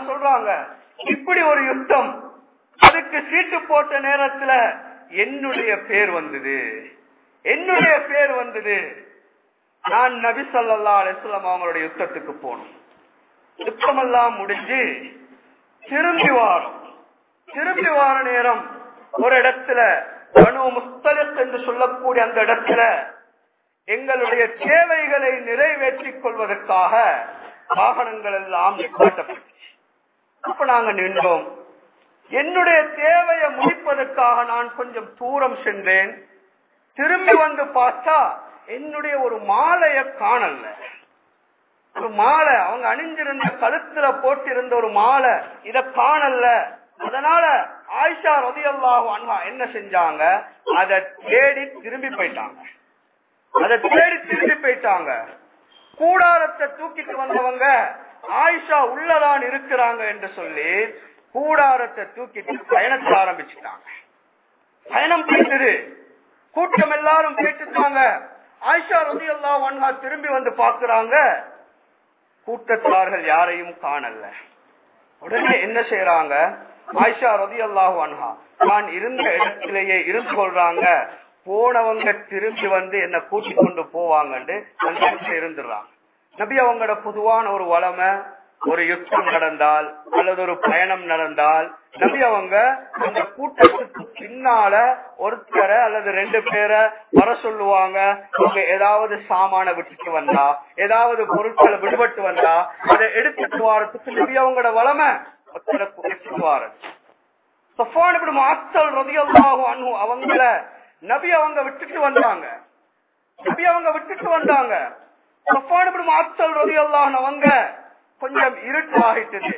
சொல்றாங்க இப்படி ஒரு யுத்தம் அதுக்கு சீட்டு போட்ட நேரத்துல என்னுடைய பேர் வந்தது. என்னுடைய பேர் வந்தது. நான் நபி சொல்லா அலிஸ்லாம் அவங்களுடைய யுத்தத்துக்கு போனோம். யுத்தமெல்லாம் முடிஞ்சு திரும்பி வாரம். திரும்பி வார நேரம் ஒரு இடத்துல பனு முஸ்தலித் என்று சொல்லக்கூடிய அந்த இடத்துல எங்களுடைய தேவைகளை நிறைவேற்றிக் கொள்வதற்காக வாகனங்கள் எல்லாம் நிப்பாட்டப்பட்டுச்சு. அப்ப நாங்க நின்றோம். என்னுடைய தேவையை முடிப்பதற்காக நான் கொஞ்சம் தூரம் சென்றேன். திரும்பி வந்து பார்த்தா என்னுடைய ஒரு மாலைய காணல. ஒரு மாலை அவங்க அணிஞ்சிருந்த கழுத்துல போட்டிருந்த ஒரு மாலை இத காணல. அதனால ஆயிஷா ரதி அன்ஹா என்ன செஞ்சாங்க? அதை தேடி திரும்பி போயிட்டாங்க. அதை தேடி திரும்பி போயிட்டாங்க. கூடாரத்தை தூக்கிட்டு வந்தவங்க ஆயிஷா உள்ளதான் இருக்கிறாங்க என்று சொல்லி கூடாரத்தை தூக்கிட்டு பயணத்தை ஆரம்பிச்சுட்டாங்க. பயணம் போயிட்டது கூட்டம் எல்லாரும் போயிட்டுட்டாங்க ஆயிஷா ரதி அல்லா ஒன்னா திரும்பி வந்து பாக்குறாங்க கூட்டத்தார்கள் யாரையும் காணல. உடனே என்ன செய்யறாங்க ஆயிஷா ரதி அல்லாஹு அன்ஹா நான் இருந்த இடத்திலேயே இருந்து கொள்றாங்க. போனவங்க திரும்பி வந்து என்ன கூட்டி கொண்டு போவாங்கன்னு அந்த இடத்துல இருந்துடுறாங்க நபி அவங்களோட பொதுவான ஒரு வளமை ஒரு யுத்தம் நடந்தால் அல்லது ஒரு பயணம் நடந்தால் நபி அவங்க அந்த கூட்டத்துக்கு பின்னால ஒருத்தரை அல்லது ரெண்டு பேரை வர சொல்லுவாங்க. அவங்க ஏதாவது சாமான விட்டுட்டு வந்தா ஏதாவது பொருட்களை விடுபட்டு வந்தா அதை எடுத்துட்டு வாரத்துக்கு நபி அவங்களோட வளமை ஒருத்தரை கூட்டிட்டு வாரது சஃபான் இப்படி மாத்தல் ரதியல்லாஹு அவங்கள நபி அவங்க விட்டுட்டு வந்தாங்க. நபி அவங்க விட்டுட்டு வந்தாங்க. சஃபான் இப்படி மாத்தல் ரதியல்லாஹு அவங்க கொஞ்சம் இருட்டு ஆகிட்டது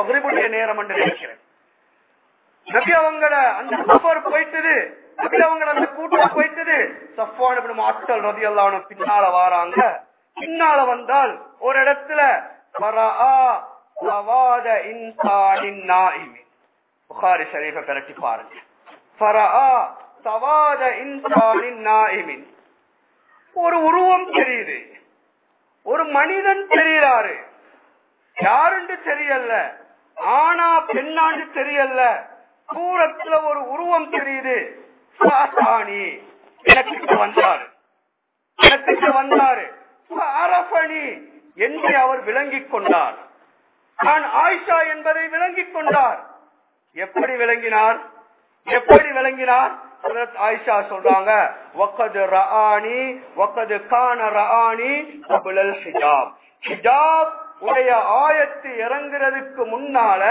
மகிழ்வுடைய நேரம் என்று நினைக்கிறேன். நபி அவங்கள அந்த சஃபர் போயிட்டது. நபி அவங்கள அந்த கூட்டம் போயிட்டது. சஃபான் இப்படி ரதி ரதியல்லாஹு பின்னால வாராங்க. பின்னால வந்தால் ஒரு இடத்துல புகாரி ஷரீஃபை பிரட்டி பாருங்க. ஒரு உருவம் தெரியுது. ஒரு மனிதன் தெரிகிறாரு. யாருன்னு தெரியல? ஆனா பெண்ணாண்டு தெரியல. தூரத்துல ஒரு உருவம் தெரியுது. எனக்கு வந்தாரு. எனக்கு வந்தாரு. அரபணி என்று அவர் விளங்கிக் கொண்டார். நான் ஆயிஷா என்பதை விளங்கிக் கொண்டார். எப்படி விளங்கினார்? எப்படி விளங்கினார்? ஆயிஷா சொல்றாங்க ஒக்கது ரஹானி ஒக்கது கான ரஹானி ஹிஜாப். ஹிஜாப் உடைய ஆயத்து இறங்குறதுக்கு முன்னால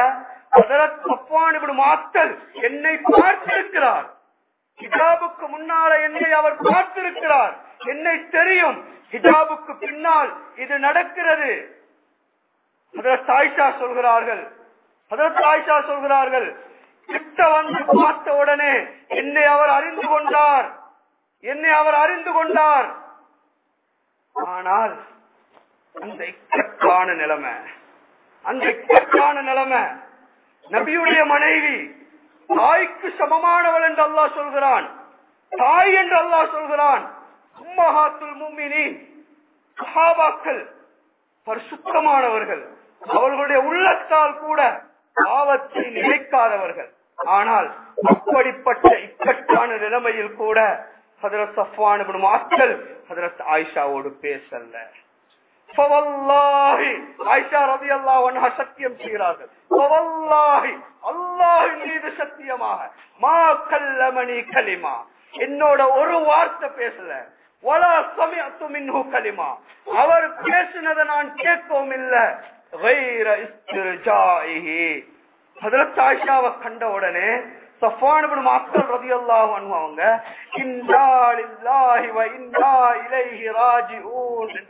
மாத்தல் என்னை பார்த்திருக்கிறார். ஹிஜாபுக்கு முன்னால என்னை அவர் பார்த்திருக்கிறார். என்னை தெரியும். ஹிஜாபுக்கு பின்னால் இது நடக்கிறது. ஹதரத் ஆயிஷா சொல்கிறார்கள். ஹதரத் ஆயிஷா சொல்கிறார்கள் கிட்ட வந்து பார்த்த உடனே என்னை அவர் அறிந்து கொண்டார். என்னை அவர் அறிந்து கொண்டார். ஆனால் அந்த இக்கட்டான நிலைமை. அந்த இக்கட்டான நிலைமை. நபியுடைய மனைவி தாய்க்கு சமமானவள் என்று அல்லா சொல்கிறான். தாய் என்று அல்லா சொல்கிறான். உம்மஹாத்துல் மும்மினின். சஹாபாக்கள் பரிசுத்தமானவர்கள். அவர்களுடைய உள்ளத்தால் கூட பாவத்தை நினைக்காதவர்கள். ஆனால் அப்படிப்பட்ட இக்கட்டான நிலைமையில் கூட ஹதரத் சஃப்வான் மாத்தல் ஹதரத் ஆயிஷாவோடு பேசல்ல சத்தியம் செய்கிறார்கள். அல்லாஹின் மீது சத்தியமாக. மா கல்லமணி கலிமா. என்னோட ஒரு வார்த்தை பேசல. வலா சமயத்து மின்ஹு கலிமா. அவர் பேசினதை நான் கேட்கவும் இல்லை. கண்ட உடனே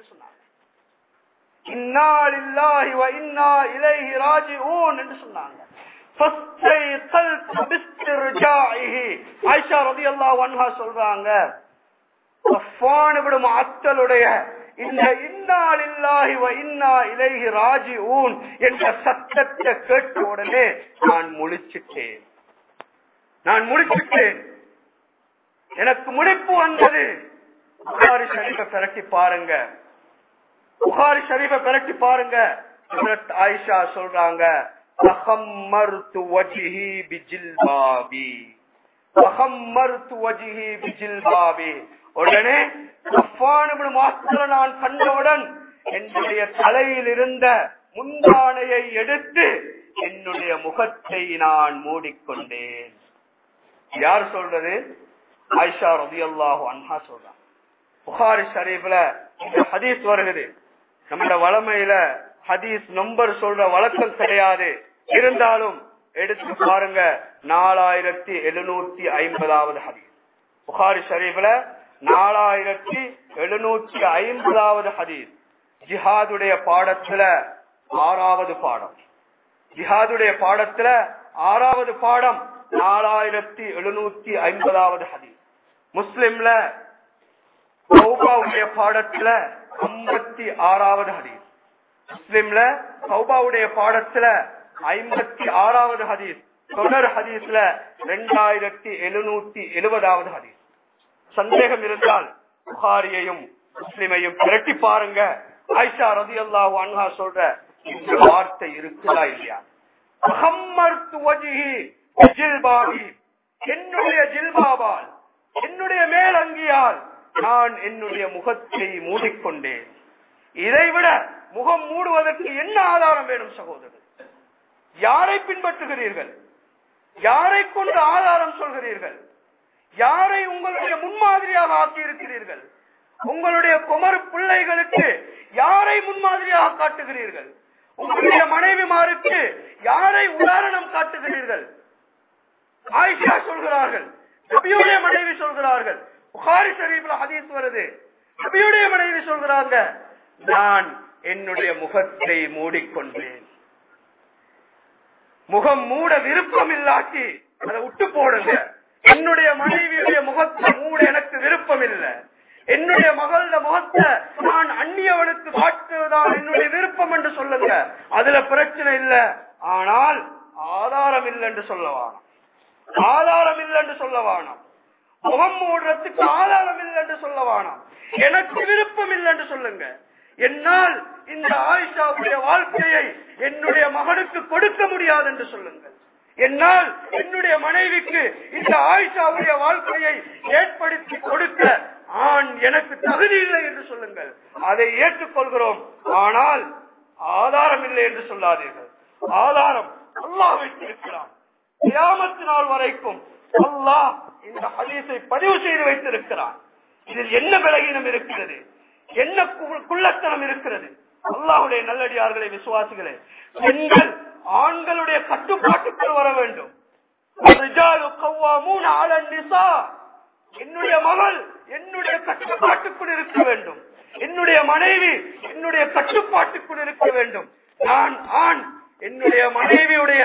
சொன்னாங்க. இன்னாலில்லாஹி வ இன்னா இலைஹி ராஜிஊன் என்று சொன்னாங்க. ஆயிஷா சொல்றாங்க அத்தலுடைய இந்த இன்னாலில்லாஹி வ இன்னா இலைஹி ராஜிஊன் என்ற சத்தத்தை கேட்ட உடனே நான் முழிச்சிட்டேன். நான் முடிச்சுட்டேன் எனக்கு முடிப்பு வந்தது. புகாரி ஷரீஃபை பிரட்டி பாருங்க. புகாரி ஷரீஃபை பிரட்டி பாருங்க. ஆயிஷா சொல்றாங்க உடனே நான் கண்டவுடன் என்னுடைய தலையில் இருந்த முந்தானையை எடுத்து என்னுடைய முகத்தை நான் மூடிக்கொண்டேன். யார் சொல்றது? ஆயிஷா ரபி அல்லாஹு அன்ஹா சொல்றான் புகாரி ஷரீஃப்ல இந்த ஹதீஸ் வருகிறது. நம்மளோட வளமையில ஹதீஸ் நம்பர் சொல்ற வழக்கம் கிடையாது. இருந்தாலும் எடுத்து பாருங்க நாலாயிரத்தி எழுநூத்தி ஐம்பதாவது ஹதீஸ். புகாரி ஷரீஃப்ல நாலாயிரத்தி எழுநூற்றி ஐம்பதாவது ஹதீஸ். ஜிஹாதுடைய பாடத்துல ஆறாவது பாடம். ஜிஹாதுடைய பாடத்துல ஆறாவது பாடம் நாலாயிரத்தி எழுநூத்தி ஐம்பதாவது ஹதீஸ். முஸ்லிம்ல பாடத்துல ஐம்பத்தி ஆறாவது ஹதீஸ். முஸ்லிம்ல சௌபாவுடைய பாடத்துல ஐம்பத்தி ஆறாவது ஹதீஸ். தொடர் ஹதீஸ்ல ரெண்டாயிரத்தி எழுநூத்தி எழுபதாவது ஹதீஸ். சந்தேகம் இருந்தால் புகாரியையும் முஸ்லிமையும் திரட்டி பாருங்க. ஐஷா ரதி அல்லாஹு அன்ஹா சொல்ற இந்த வார்த்தை இருக்குதா இல்லையா? என்னுடைய ஜில்பாபால் என்னுடைய மேலங்கியால் நான் என்னுடைய முகத்தை மூடிக்கொண்டேன். இதைவிட முகம் மூடுவதற்கு என்ன ஆதாரம் வேணும் சகோதரர்? யாரை பின்பற்றுகிறீர்கள்? யாரை கொண்டு ஆதாரம் சொல்கிறீர்கள்? யாரை உங்களுடைய முன்மாதிரியாக ஆக்கியிருக்கிறீர்கள்? உங்களுடைய குமர் பிள்ளைகளுக்கு யாரை முன்மாதிரியாக காட்டுகிறீர்கள்? உங்களுடைய மனைவிமாருக்கு யாரை உதாரணம் காட்டுகிறீர்கள்? ஆயிஷா சொல்கிறார்கள் மனைவி சொல்கிறார்கள் புகாரி ஷரீஃப்ல ஹதீஸ் வருது. நபியுடைய மனைவி சொல்கிறாங்க நான் என்னுடைய முகத்தை மூடிக்கொண்டேன். முகம் மூட விருப்பம் இல்லாட்டி அதை விட்டு போடுங்க. என்னுடைய மனைவியுடைய முகத்தை மூட எனக்கு விருப்பம் இல்லை. என்னுடைய மகள முகத்தை நான் அந்நியவனுக்கு காட்டுவதுதான் என்னுடைய விருப்பம் என்று சொல்லுங்க. அதுல பிரச்சனை இல்ல. ஆனால் ஆதாரம் இல்லை என்று சொல்லவானாம். ஆதாரம் இல்லை என்று சொல்லவானாம். முகம் மூடுறதுக்கு ஆதாரம் இல்லை என்று சொல்லவானாம் எனக்கு விருப்பம் இல்லை என்று சொல்லுங்க. என்னால் இந்த ஆயிஷாவுடைய வாழ்க்கையை என்னுடைய மகனுக்கு கொடுக்க முடியாது என்று சொல்லுங்கள். என்னால் என்னுடைய மனைவிக்கு இந்த ஆயிஷாவுடைய வாழ்க்கையை ஏற்படுத்தி கொடுக்க ஆண் எனக்கு தகுதி இல்லை என்று சொல்லுங்கள். அதை ஏற்றுக்கொள்கிறோம். ஆனால் ஆதாரம் இல்லை என்று சொல்லாதீர்கள். ஆதாரம் அல்லாஹ் வைத்திருக்கிறான். கிராமத்து நாள் வரைக்கும் அல்லாஹ் இந்த ஹதீஸை பதிவு செய்து வைத்திருக்கிறார் இதில் என்ன விலகினம் இருக்கிறது? என்ன குள்ளத்தனம் இருக்கிறது? அல்லாஹுடைய நல்லடியார்களை விசுவாசிகளே பெண்கள் ஆண்களுடைய கட்டுப்பாட்டுக்குள் வர வேண்டும். என்னுடைய மகள் என்னுடைய கட்டுப்பாட்டுக்குள் இருக்க வேண்டும். என்னுடைய மனைவி என்னுடைய கட்டுப்பாட்டுக்குள் இருக்க வேண்டும். நான் ஆண் என்னுடைய மனைவியுடைய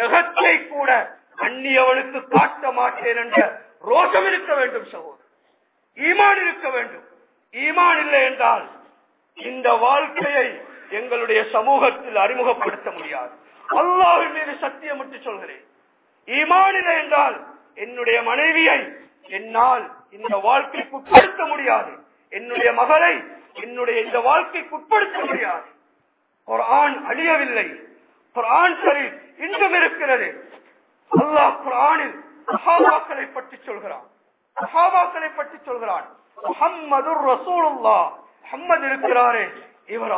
நகத்தை கூட அந்நியவனுக்கு காட்ட மாட்டேன் என்ற ரோஷம் இருக்க வேண்டும் சகோதரர். ஈமான் இருக்க வேண்டும். ஈமான் இல்லை என்றால் இந்த வாழ்க்கையை எங்களுடைய சமூகத்தில் அறிமுகப்படுத்த முடியாது. அல்லாவின் மீது சத்தியமிட்டு சொல்கிறேன். ஈமான் இல்லை என்றால் என்னுடைய மனைவியை என்னால் இந்த வாழ்க்கைக்கு உட்படுத்த முடியாது. என்னுடைய மகளை என்னுடைய இந்த வாழ்க்கைக்கு உட்படுத்த முடியாது. குர்ஆன் அழியவில்லை. குர்ஆன் சரி இன்றும் இருக்கிறது. அல்லாஹ் சஹாபாக்களை பற்றி சொல்கிறான். சஹாபாக்களை பற்றி சொல்கிறான். இருக்கிறாரே. இவர்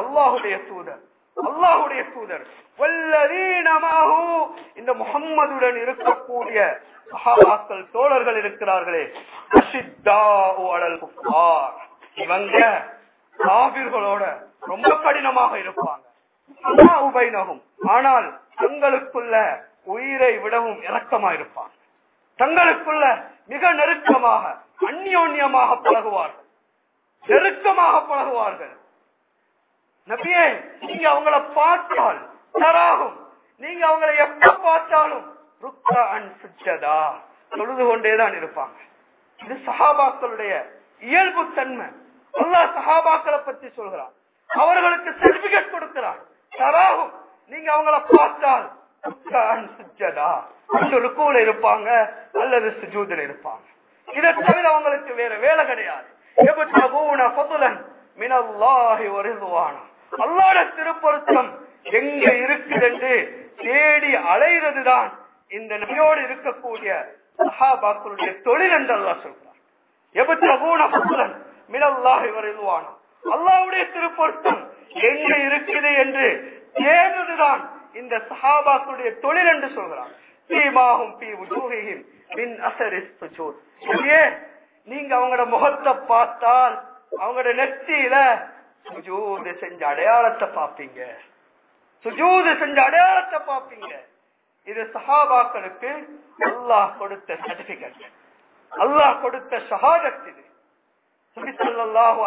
தூதர். தூதர். இந்த இருக்கக்கூடிய சஹாபாக்கள் தோழர்கள் இருக்கிறார்களே. இவங்க காவிர்களோட ரொம்ப கடினமாக இருப்பாங்க. ஆனால் தங்களுக்குள்ள உயிரை விடவும் இரக்கமா இருப்பாங்க தங்களுக்குள்ள மிக நெருக்கமாக அந்யோன்யமாக பழகுவார்கள். நெருக்கமாக பழகுவார்கள். நபியே நீங்க அவங்கள பார்த்தால் தராகும். நீங்க அவங்களை எப்ப பார்த்தாலும் அன் தொழுது கொண்டேதான் இருப்பாங்க. இது சஹாபாக்களுடைய இயல்பு தன்மை. அல்லாஹ் சஹாபாக்களை பத்தி சொல்கிறான். அவர்களுக்கு சர்டிபிகேட் கொடுக்கிறான். தராகும். நீங்க அவங்கள பார்த்தால் ருக்கா ருக்குல இருப்பாங்க அல்லது சுஜூதில் இருப்பாங்க. இதை தவிர அவங்களுக்கு வேற வேலை கிடையாது. எபுத்தபூன ஃபதுலன் மினல்லாஹி வரிதுவானா. அல்லாஹ்வுடைய திருப்பொருத்தம் எங்க இருக்குது என்று தேடி அலைறதுதான் இந்த நபியோடு இருக்கக்கூடிய சஹாபாக்களுடைய தொழில் என்று அல்லாஹ் சொல்றார் எபுத்தபூன ஃபதுலன் மினல்லாஹி வரிதுவானா. அல்லாவுடைய திருப்பொருத்தம் எங்க இருக்குது என்று தேடுவதுதான் இந்த சஹாபாக்களுடைய தொழில் என்று சொல்கிறான் மின் சுஜூத் நீங்க அவங்களோட முகத்தை பார்த்தால் அவங்களோட நெத்தியில சுஜூது செஞ்ச அடையாளத்தை பார்ப்பீங்க. சுஜூது செஞ்ச அடையாளத்தை பார்ப்பீங்க. இது சஹாபாக்களுக்கு அல்லாஹ் கொடுத்த சர்டிபிகேட் அல்லாஹ் கொடுத்த ஷஹாதத் இது. நபி ஸல்லல்லாஹு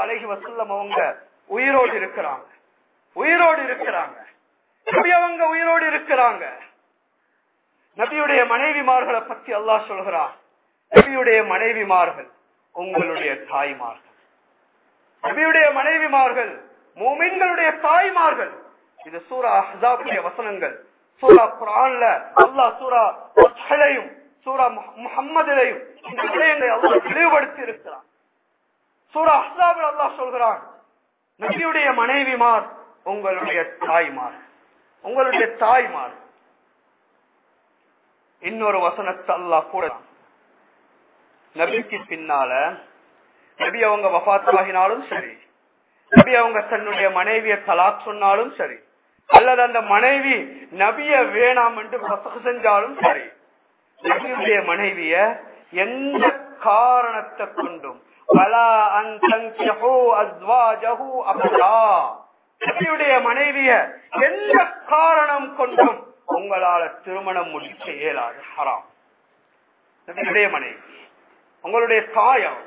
அவங்க உயிரோடு இருக்கிறாங்க. உயிரோடு இருக்கிறாங்க. நபி அவங்க உயிரோடு இருக்கிறாங்க? நபியுடைய மனைவிமார்களை பத்தி அல்லாஹ் சொல்கிறான். நபியுடைய மனைவிமார்கள் உங்களுடைய தாய்மார்கள். நபியுடைய மனைவிமார்கள் மூமின்களுடைய தாய்மார்கள். இது சூரா அஹாபுடைய வசனங்கள். சூரா குரான்ல அல்லாஹ் சூரா சூரா முஹம்மதிலையும் இந்த விடயங்களை அல்லாஹ் தெளிவுபடுத்தி இருக்கிறான். சூரா அஹாபில் அல்லாஹ் சொல்கிறான் நபியுடைய மனைவிமார் உங்களுடைய தாய்மார்கள். உங்களுடைய தாய்மார் இன்னொரு வசனத்தை அல்லா கூட நபிக்கு பின்னால நபி அவங்க வபாத்தாகினாலும் சரி நபி அவங்க தன்னுடைய மனைவிய தலாக் சொன்னாலும் சரி அல்லது அந்த மனைவி நபிய வேணாம் என்று செஞ்சாலும் சரி நபியுடைய மனைவிய எந்த காரணத்தை கொண்டும் பலா அன் தன்கிஹு அஸ்வாஜஹு அபதா. நபியுடைய மனைவிய எந்த காரணம் கொண்டும் உங்களால திருமணம் முடிக்க இயலாது. ஹராம். நபியுடைய மனைவி. உங்களுடைய தாயம்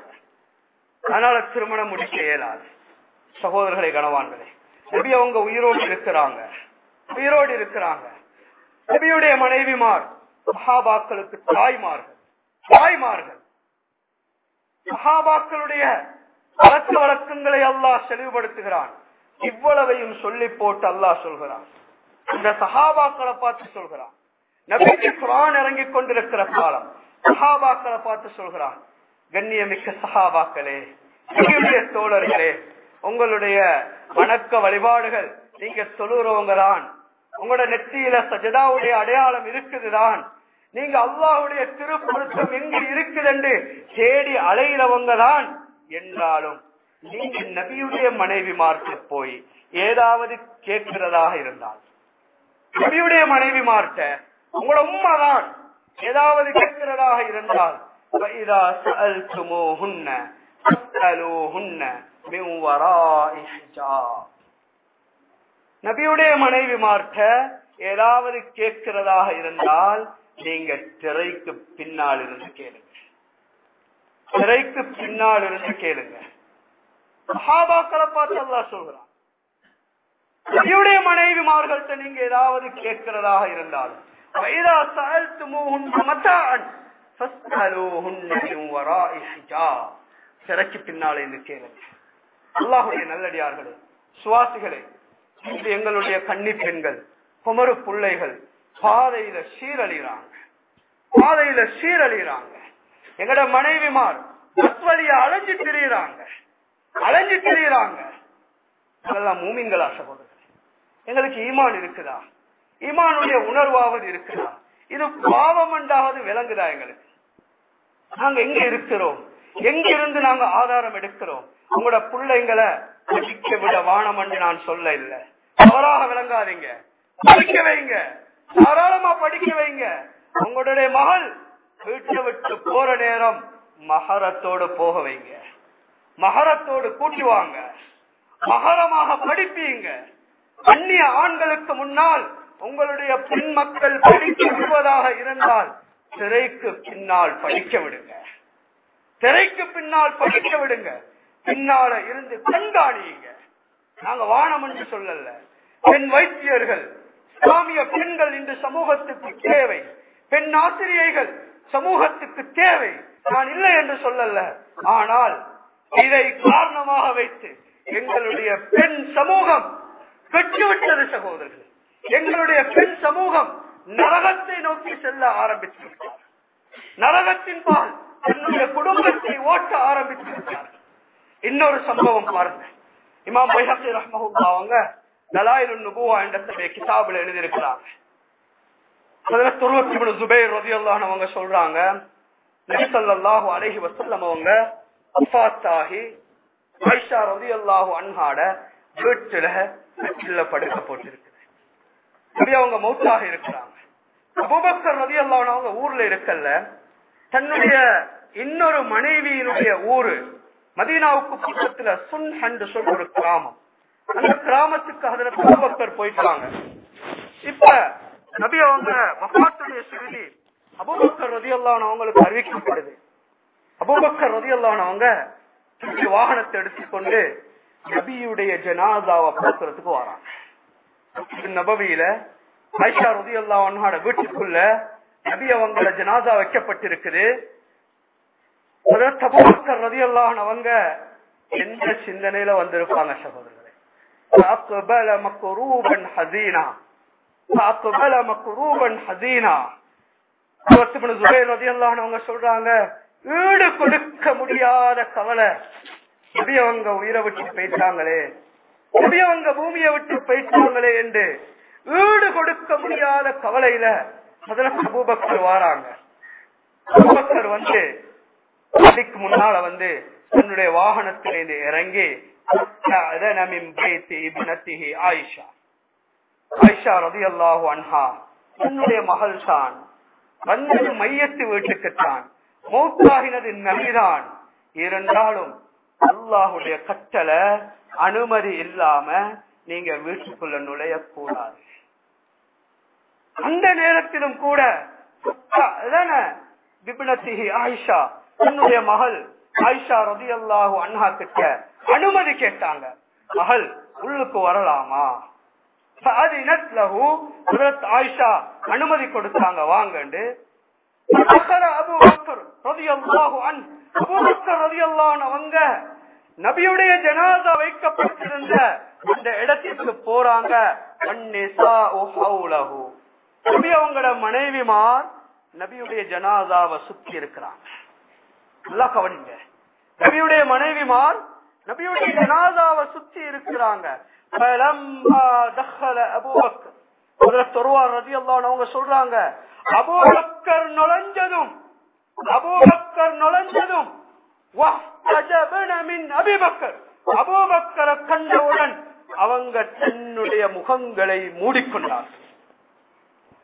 அதனால திருமணம் முடிக்க இயலாது. சகோதரர்களை கனவான்களே நபி அவங்க உயிரோடு இருக்கிறாங்க. உயிரோடு இருக்கிறாங்க. நபியுடைய மனைவிமார் மகாபாக்களுக்கு தாய்மார்கள். தாய்மார்கள். மகாபாக்களுடைய பழக்க வழக்கங்களை அல்லாஹ் செலவுபடுத்துகிறான் இவ்வளவையும் சொல்லி போட்டு அல்லாஹ் சொல்கிறான். இந்த சஹாபாக்களை பார்த்து சொல்கிறான். நபிக்கு குரான் இறங்கிக் கொண்டிருக்கிற காலம் சஹாபாக்களை பார்த்து சொல்கிறான். கண்ணியமிக்க சஹாபாக்களே தோழர்களே உங்களுடைய வணக்க வழிபாடுகள் நீங்க சொல்லுறவங்க தான் உங்களோட நெத்தியில சஜதாவுடைய அடையாளம் இருக்குதுதான். நீங்க அல்லாவுடைய திருப்பொருத்தம் இருக்குது என்று தேடி அலையிறவங்க தான் என்றாலும் நீங்க நபியுடைய மனைவிமார்க்கு போய் ஏதாவது கேட்கிறதாக இருந்தால் நபியுடைய மனைவிமார்ட்ட உங்களோட உண்மைதான் ஏதாவது கேட்கிறதாக இருந்தால் நபியுடைய மனைவிமார்ட்ட ஏதாவது கேட்கிறதாக இருந்தால் நீங்க திரைக்கு பின்னால் இருந்து கேளுங்க. திரைக்கு பின்னால் இருந்து கேளுங்க. சஹாபாக்களை பார்த்து அல்லா சொல்கிறான். மனைவி மார்கள்ட்ட நீங்க ஏதாவது கேட்கிறதாக இருந்தாலும் வைரா சாழ்த்து சிறைக்கு பின்னாலே அல்லாஹுடைய நல்லடியார்களே சுவாசிகளே எங்களுடைய கன்னி பெண்கள் குமரு பிள்ளைகள் பாதையில சீரழிறாங்க பாதையில சீரழிறாங்க எங்கட மனைவிமார் அழைஞ்சு திரியிறாங்க. கலைஞ்சு தெரியுறாங்க அதெல்லாம் மூமிங்களா ஆசைப்படுது. எங்களுக்கு ஈமான் இருக்குதா? ஈமானுடைய உணர்வாவது இருக்குதா? இது பாவம் என்றாவது விளங்குதா எங்களுக்கு? நாங்க எங்க இருக்கிறோம்? எங்கிருந்து நாங்க ஆதாரம் எடுக்கிறோம்? உங்களோட பிள்ளைங்களை படிக்க விட வானம் என்று நான் சொல்ல இல்லை. தவறாக விளங்காதீங்க. படிக்க வைங்க. தாராளமா படிக்க வைங்க. உங்களுடைய மகள் வீட்டை விட்டு போற நேரம் மகரத்தோடு போக வைங்க. மகரத்தோடு கூட்டி வாங்க. மகரமாக படிப்பீங்க. அந்நிய ஆண்களுக்கு முன்னால் உங்களுடைய பெண் மக்கள் படிக்க விடுவதாக இருந்தால் திரைக்கு பின்னால் படிக்க விடுங்க. திரைக்கு பின்னால் படிக்க விடுங்க. பின்னால இருந்து கண்காணியுங்க. நாங்க வானம் என்று சொல்லல. பெண் வைத்தியர்கள் இஸ்லாமிய பெண்கள் இன்று சமூகத்துக்கு தேவை. பெண் ஆசிரியைகள் சமூகத்துக்கு தேவை. நான் இல்லை என்று சொல்லல. ஆனால் இதை காரணமாக வைத்து எங்களுடைய பெண் சமூகம் பெற்றுவிட்டது சகோதரர்கள். எங்களுடைய பெண் சமூகம் நரகத்தை நோக்கி செல்ல ஆரம்பித்து விட்டார் நரகத்தின் பால் தன்னுடைய குடும்பத்தை ஓட்ட ஆரம்பித்து விட்டார் இன்னொரு சம்பவம் பாருங்க இமாம் பைஹி ரஹ்மஹுல்லா அவங்க தலாயிரு நுபுவா என்ற கிதாபில் எழுதியிருக்கிறாங்க. அதுல துருவத்தி மூணு ஜுபைர் ரதியல்லான்னு அவங்க சொல்றாங்க நபிசல்லாஹு அலைஹி வசல்லம் அவங்க அஃபாத்தாகி ஆயிஷா ரதியல்லாஹு அன்ஹாட வீட்டுல வீட்டுல படுக்க போட்டிருக்கு அவங்க மௌத்தாக இருக்கிறாங்க. அபுபக்கர் ரவி அல்லாஹ் அவங்க ஊர்ல இருக்கல்ல தன்னுடைய இன்னொரு மனைவியினுடைய ஊரு மதீனாவுக்கு பக்கத்துல சுன் ஹண்டு சொல்ற ஒரு கிராமம். அந்த கிராமத்துக்கு அதுல அபுபக்கர் போயிட்டாங்க. இப்ப நபி அவங்க வஃபாத்துடைய அபுபக்கர் ரதி அல்லாஹ் அவங்களுக்கு அறிவிக்கப்படுது. அபுபக்கர் ரதியல்லானவங்க வாகனத்தை எடுத்துக்கொண்டு நபியுடைய ஜனாதாவை பார்க்கறதுக்கு வராங்க. நபவியில ஐஷா ரதியல்லாவோட வீட்டுக்குள்ள நபி அவங்கள ஜனாதா வைக்கப்பட்டிருக்குது. அபுபக்கர் ரதியல்லானவங்க எந்த சிந்தனையில வந்திருப்பாங்க சகோதரர்களே? சொல்றாங்க ஈடு கொடுக்க முடியாத கவலை. நபி உயிரை விட்டு போயிட்டாங்களே. நபி பூமியை விட்டு போயிட்டாங்களே என்று ஈடு கொடுக்க முடியாத கவலையில முதல்ல அபூபக்கர் வாராங்க. அபூபக்கர் வந்து அதுக்கு முன்னால வந்து தன்னுடைய வாகனத்திலிருந்து இறங்கி ஆயிஷா. ஆயிஷா ரதி அல்லாஹு அன்ஹா தன்னுடைய மகள் தான் வந்தது மையத்து வீட்டுக்குத்தான். மௌத்தாகினது நபிதான். இருந்தாலும் அல்லாஹுடைய கட்டளை அனுமதி இல்லாம நீங்க வீட்டுக்குள்ள நுழைய கூடாது அந்த நேரத்திலும் கூட ஆயிஷா தன்னுடைய மகள் ஆயிஷா ரதி அல்லாஹு அண்ணா கிட்ட அனுமதி கேட்டாங்க. மகள் உள்ளுக்கு வரலாமா? ஆயிஷா அனுமதி கொடுத்தாங்க. வாங்கண்டு. அவங்க நபியுடைய ஜனாதா வைக்கப்பட்டிருந்த அந்த இடத்திற்கு போறாங்க. நபி அவங்களோட மனைவிமார் நபியுடைய ஜனாதாவை சுத்தி இருக்கிறாங்க. நல்லா கவனிங்க. நபியுடைய மனைவிமார் நபியுடைய ஜனாதாவை சுத்தி இருக்கிறாங்க. அவங்க சொல்றாங்க அபோபக்கர் நுழைஞ்சதும் அபோபக்கர் நுழைஞ்சதும் அபிபக்கர். அபோபக்கரை கண்டவுடன் அவங்க தன்னுடைய முகங்களை மூடிக்கொண்டார்.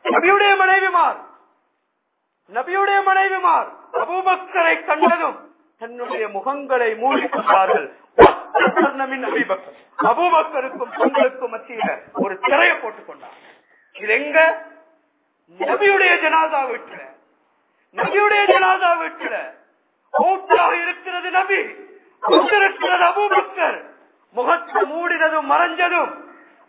நபியுடைய மனைவிமார் நபியுடைய மனைவிமார் அபூபக்கரை கண்டதும் தன்னுடைய முகங்களை மூடிக்கொண்டார்கள். அபூபக்கருக்கும் பெண்களுக்கும் மத்தியில ஒரு திரையை போட்டுக் கொண்டார் இது எங்க? நபியுடைய ஜனாதா வீட்டுல. நபியுடைய ஜனாதா வீட்டுல. கூட்டாக இருக்கிறது நபி. இருக்கிறது அபூபக்கர். முகத்தை மூடினதும் மறைஞ்சதும்.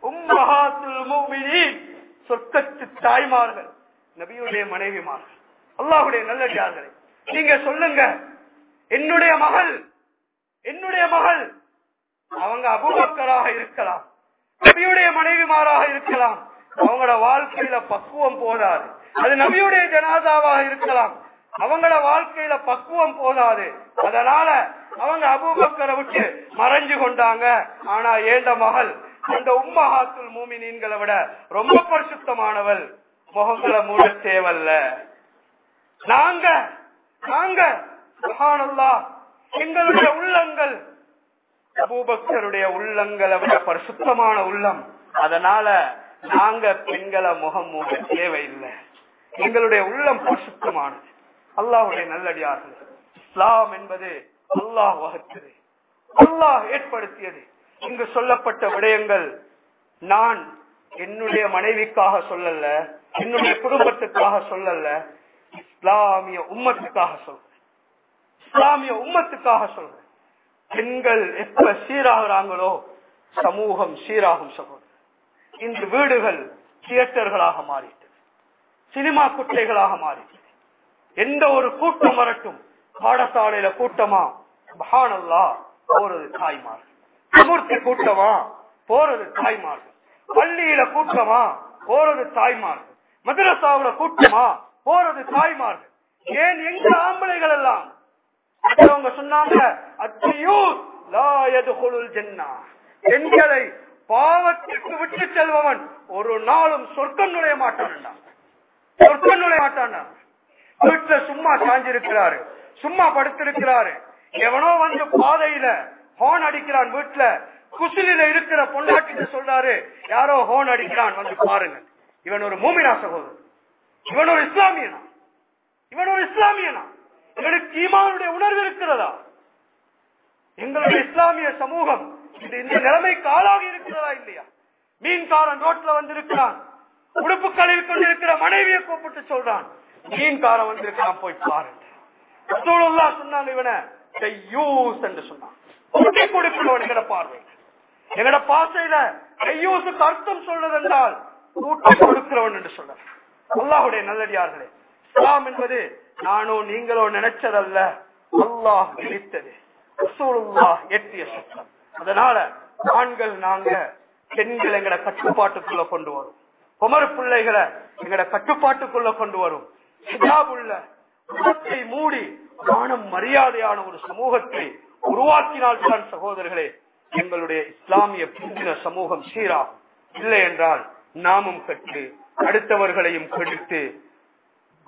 உம்மஹாத்துல் சொர்க்கத்து தாய்மார்கள். நபியுடைய மனைவிமார்கள். அல்லாஹுடைய நல்லடியார்களே நீங்க சொல்லுங்க. என்னுடைய மகள். என்னுடைய மகள். அவங்க அபுபக்கராக இருக்கலாம். நபியுடைய மனைவிமாராக இருக்கலாம். அவங்களோட வாழ்க்கையில பக்குவம் போதாது. அது நபியுடைய ஜனாதாவாக இருக்கலாம். அவங்கள வாழ்க்கையில பக்குவம் போதாது. அதனால அவங்க அபூபக்கரை விட்டு மறைஞ்சு கொண்டாங்க. ஆனா ஏண்ட மகள் அந்த உம்மஹாத்துல் மூமினீன்களை விட ரொம்ப பரிசுத்தமானவள் முகங்களை மூட தேவல்ல. நாங்க நாங்க சுஹானல்லா எங்களுடைய உள்ளங்கள் அபூபக்தருடைய உள்ளங்களை விட பரிசுத்தமான உள்ளம். அதனால நாங்க பெண்களை முகம் மூட தேவையில்லை. எங்களுடைய உள்ளம் பரிசுத்தமானது. அல்லாஹுடைய நல்லடியார்கள். இஸ்லாம் என்பது அல்லாஹ் வகுத்தது. அல்லாஹ் ஏற்படுத்தியது. இங்கு சொல்லப்பட்ட விடயங்கள் நான் என்னுடைய மனைவிக்காக சொல்லல என்னுடைய குடும்பத்துக்காக சொல்லல இஸ்லாமிய உம்மத்துக்காக சொல்றேன். இஸ்லாமிய உம்மத்துக்காக சொல்றேன். பெண்கள் எப்ப சீராகிறாங்களோ சமூகம் சீராகும் சகோதரர். இன்று வீடுகள் தியேட்டர்களாக மாறிட்டது சினிமா குட்டைகளாக மாறிட்டது எந்த ஒரு கூட்டம் வரட்டும் பாடசாலையில கூட்டமா? பகானல்லா போறது தாய்மார்கள். சமூர்த்தி கூட்டமா? போறது தாய்மார்கள். பள்ளியில கூட்டமா? போறது தாய்மார்கள். மதுரசாவுல கூட்டமா? போறது தாய்மார்கள். ஏன் எங்க ஆம்பளைகள் எல்லாம்? அவங்க சொன்னாங்க அத்தையூர் ஜென்னா. பெண்களை பாவத்திற்கு விட்டு செல்பவன் ஒரு நாளும் சொர்க்கம் நுழைய மாட்டான் சொர்க்கம் நுழைய மாட்டான் வீட்டுல சும்மா சாஞ்சிருக்கிறாரு சும்மா படுத்திருக்கிறாரு. எவனோ வந்து பாதையில ஹோன் அடிக்கிறான் வீட்டுல. குசிலில இருக்கிற பொண்டாட்டிட்டு சொல்றாரு யாரோ ஹோன் அடிக்கிறான் வந்து பாருங்க. இவன் ஒரு மூமினா சகோதரர் இவன் ஒரு இஸ்லாமியனா? இவன் ஒரு இஸ்லாமியனா? இவனுக்கு ஈமானுடைய உணர்வு இருக்கிறதா? எங்களுடைய இஸ்லாமிய சமூகம் இது இந்த நிலைமைக்கு ஆளாகி இருக்கிறதா இல்லையா? மீன்காரன் ரோட்ல வந்திருக்கிறான். உடுப்பு கழுவி கொண்டிருக்கிற மனைவியை கூப்பிட்டு சொல்றான் மீன்காரன் வந்திருக்கிறான் போய் பாருங்க சொன்னாங்க இவனை என்று சொன்னான். கொடுக்கணும் எங்கட பார்வை. எங்கட பாசையில கையூசுக்கு அர்த்தம் சொல்றது என்றால் ஊட்டி கொடுக்கிறவன் என்று சொல்ற அல்லாஹுடைய நல்லடியார்களே இஸ்லாம் என்பது நானோ நீங்களோ நினைச்சதல்ல அல்லாஹ் நினைத்தது. எட்டிய சட்டம். அதனால ஆண்கள் நாங்க பெண்கள் எங்களை கட்டுப்பாட்டுக்குள்ள கொண்டு வரும். குமர் பிள்ளைகளை எங்களை கட்டுப்பாட்டுக்குள்ள கொண்டு வரும். ஹிஜாபுள்ள முகத்தை மூடி மானம் மரியாதையான ஒரு சமூகத்தை உருவாக்கினால்தான் சகோதரர்களே எங்களுடைய இஸ்லாமிய பிந்தின சமூகம் சீராகும். இல்லை என்றால் நாமும் கற்று அடுத்தவர்களையும் கெடுத்து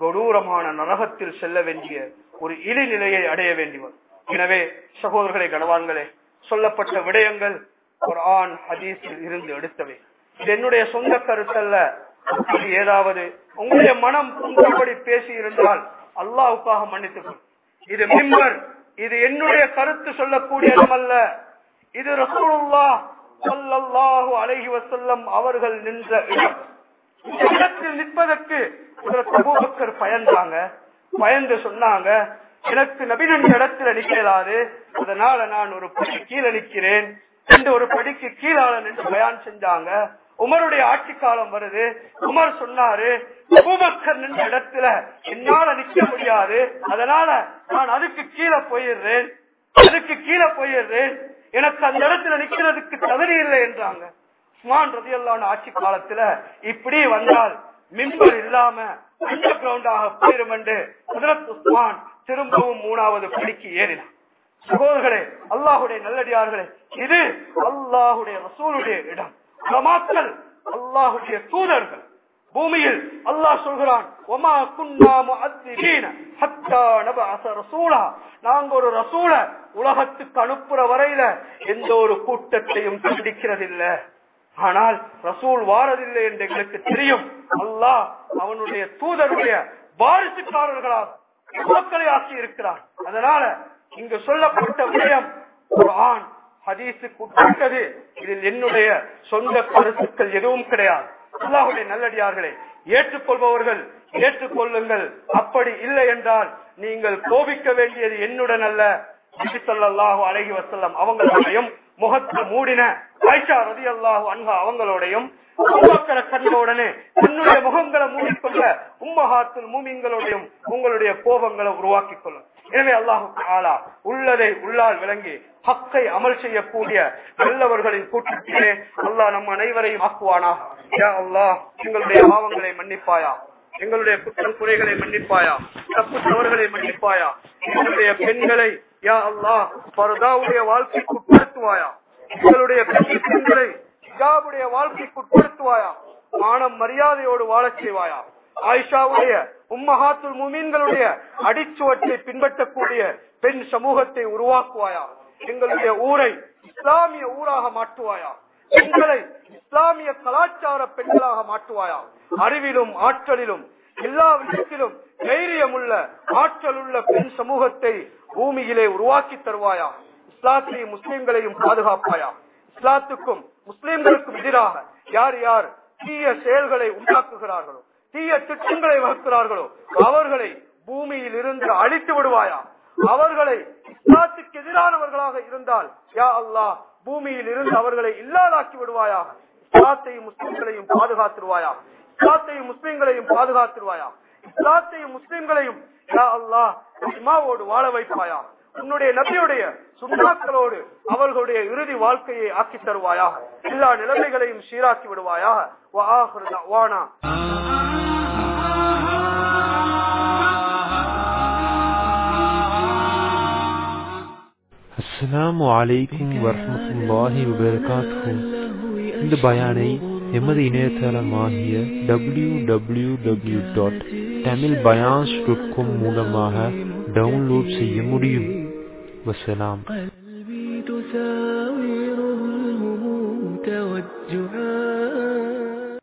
கொடூரமான நரகத்தில் செல்ல வேண்டிய ஒரு இழிநிலையை அடைய வேண்டியவர் எனவே சகோதரர்களை கனவான்களே சொல்லப்பட்ட விடயங்கள் ஒரு ஆண் ஹதீஸில் இருந்து எடுத்தவை. இது என்னுடைய சொந்த கருத்தல்ல. அப்படி ஏதாவது உங்களுடைய மனம் புந்தபடி பேசி இருந்தால் அல்லாவுக்காக மன்னித்துக்கும் இது மிம்பர் இது என்னுடைய கருத்து சொல்லக்கூடிய இடமல்ல இது ரசூலுல்லா ஸல்லல்லாஹு அலைஹி வஸல்லம் அவர்கள் நின்ற இடம். இந்த இடத்தில் நிற்பதற்கு பயந்தாங்க. பயந்து சொன்னாங்க எனக்கு நபினன் இடத்துல நிக்கலாது. அதனால நான் ஒரு படி கீழே நிக்கிறேன் என்று ஒரு படிக்கு கீழால நின்று பயான் செஞ்சாங்க. உமருடைய ஆட்சி காலம் வருது. உமர் சொன்னாரு அபூபக்கர் நின்ற இடத்துல என்னால நிக்க முடியாது. அதனால நான் அதுக்கு கீழே போயிடுறேன். அதுக்கு கீழே போயிடுறேன். எனக்கு அந்த இடத்துல நிக்கிறதுக்கு தகுதி இல்லை என்றாங்க. உஸ்மான் ரதியல்லான ஆட்சி காலத்துல இப்படி வந்தால் மின்பர் இல்லாம அண்டர் கிரவுண்டாக போயிடும் என்று ஹஜரத் உஸ்மான் திரும்பவும் மூணாவது படிக்கு ஏறினார் சகோதரர்களே அல்லாஹுடைய நல்லடியார்களே இது அல்லாஹுடைய ரசூலுடைய இடம். மக்கள் அல்லாஹுடைய தூதர்கள். பூமியில் அல்லாஹ் சொல்கிறான் நாங்க ஒரு ரசூல உலகத்துக்கு அனுப்புற வரையில எந்த ஒரு கூட்டத்தையும் கண்டிக்கிறதில்லை. ஆனால் ரசூல் வாரதில்லை என்று எங்களுக்கு தெரியும். அல்லாஹ் அவனுடைய தூதருடைய வாரிசுக்காரர்களால் மக்களை ஆக்கி இருக்கிறார் அதனால இங்கு சொல்லப்பட்ட விடயம் ஒரு ஆண் ஹதீஸுக்கு உட்பட்டது. இதில் என்னுடைய சொந்த கருத்துக்கள் எதுவும் கிடையாது. அல்லாஹுடைய நல்லடியார்களே ஏற்றுக்கொள்பவர்கள் ஏற்றுக்கொள்ளுங்கள். அப்படி இல்லை என்றால் நீங்கள் கோபிக்க வேண்டியது என்னுடன் அல்ல. நபிசல்லாஹு வசல்லம் அவங்களுடையும் முகத்தை மூடின ஆயிஷா ரதி அல்லாஹு அன்ஹா அவங்களோடையும் தன்னுடைய முகங்களை மூடிக்கொள்ள உம்மஹாத்துல் மூமின்களோடையும் உங்களுடைய கோபங்களை உருவாக்கிக் கொள்ளும். எனவே அல்லாஹு ஆலா உள்ளதை உள்ளால் விளங்கி ஹக்கை அமல் செய்யக்கூடிய நல்லவர்களின் கூட்டத்திலே அல்லாஹ் நம் அனைவரையும் ஆக்குவானா யா அல்லாஹ் எங்களுடைய பாவங்களை மன்னிப்பாயா? எங்களுடைய குற்றம் குறைகளை மன்னிப்பாயா? தப்பு தவறுகளை மன்னிப்பாயா? எங்களுடைய பெண்களை யா அல்லா பரதாவுடைய வாழ்க்கைக்கு உட்படுத்துவாயா எங்களுடைய பெண்களை ஹிஜாபுடைய வாழ்க்கைக்கு உட்படுத்துவாயா மானம் மரியாதையோடு வாழச் செய்வாயா? ஆயிஷாவுடைய உம்மஹாத்துல் முமீன்களுடைய அடிச்சுவற்றை பின்பற்றக்கூடிய பெண் சமூகத்தை உருவாக்குவாயா? எங்களுடைய ஊரை இஸ்லாமிய ஊராக மாற்றுவாயா? பெண்களை இஸ்லாமிய கலாச்சார பெண்களாக மாற்றுவாயா? அறிவிலும் ஆற்றலிலும் எல்லா விதத்திலும் தைரியமுள்ள ஆற்றல் உள்ள பெண் சமூகத்தை பூமியிலே உருவாக்கி தருவாயா? இஸ்லாத்தையும் முஸ்லிம்களையும் பாதுகாப்பாயா? இஸ்லாத்துக்கும் முஸ்லிம்களுக்கும் எதிராக யார் யார் தீய செயல்களை உண்டாக்குகிறார்களோ தீய திட்டங்களை வகுக்கிறார்களோ அவர்களை பூமியில் இருந்து அழித்து விடுவாயா? அவர்களை இஸ்லாத்துக்கு எதிரானவர்களாக இருந்தால் யா அல்லாஹ் பூமியில் இருந்து அவர்களை இல்லாதாக்கி விடுவாயா? இஸ்லாத்தையும் முஸ்லிம்களையும் பாதுகாத்துருவாயா? இஸ்லாத்தையும் முஸ்லிம்களையும் பாதுகாத்துருவாயா? இஸ்லாத்தையும் முஸ்லிம்களையும் இமாவோடு வாழ வைப்பாயா? உன்னுடைய நபியுடைய சுண்ணாக்களோடு அவர்களுடைய இறுதி வாழ்க்கையை ஆக்கி தருவாயாக. எல்லா நிலைமைகளையும் சீராக்கி விடுவாயாக. வானா அஸ்லாம் வலைக்கும் வரமத்துல்லாஹி வபரகாத்துஹு இந்த பயானை எமது இணையதளமாகிய W W W dot Tamil பயான்ஸ் dot com மூலமாக டவுன்லோட் செய்ய முடியும். வசலாம்.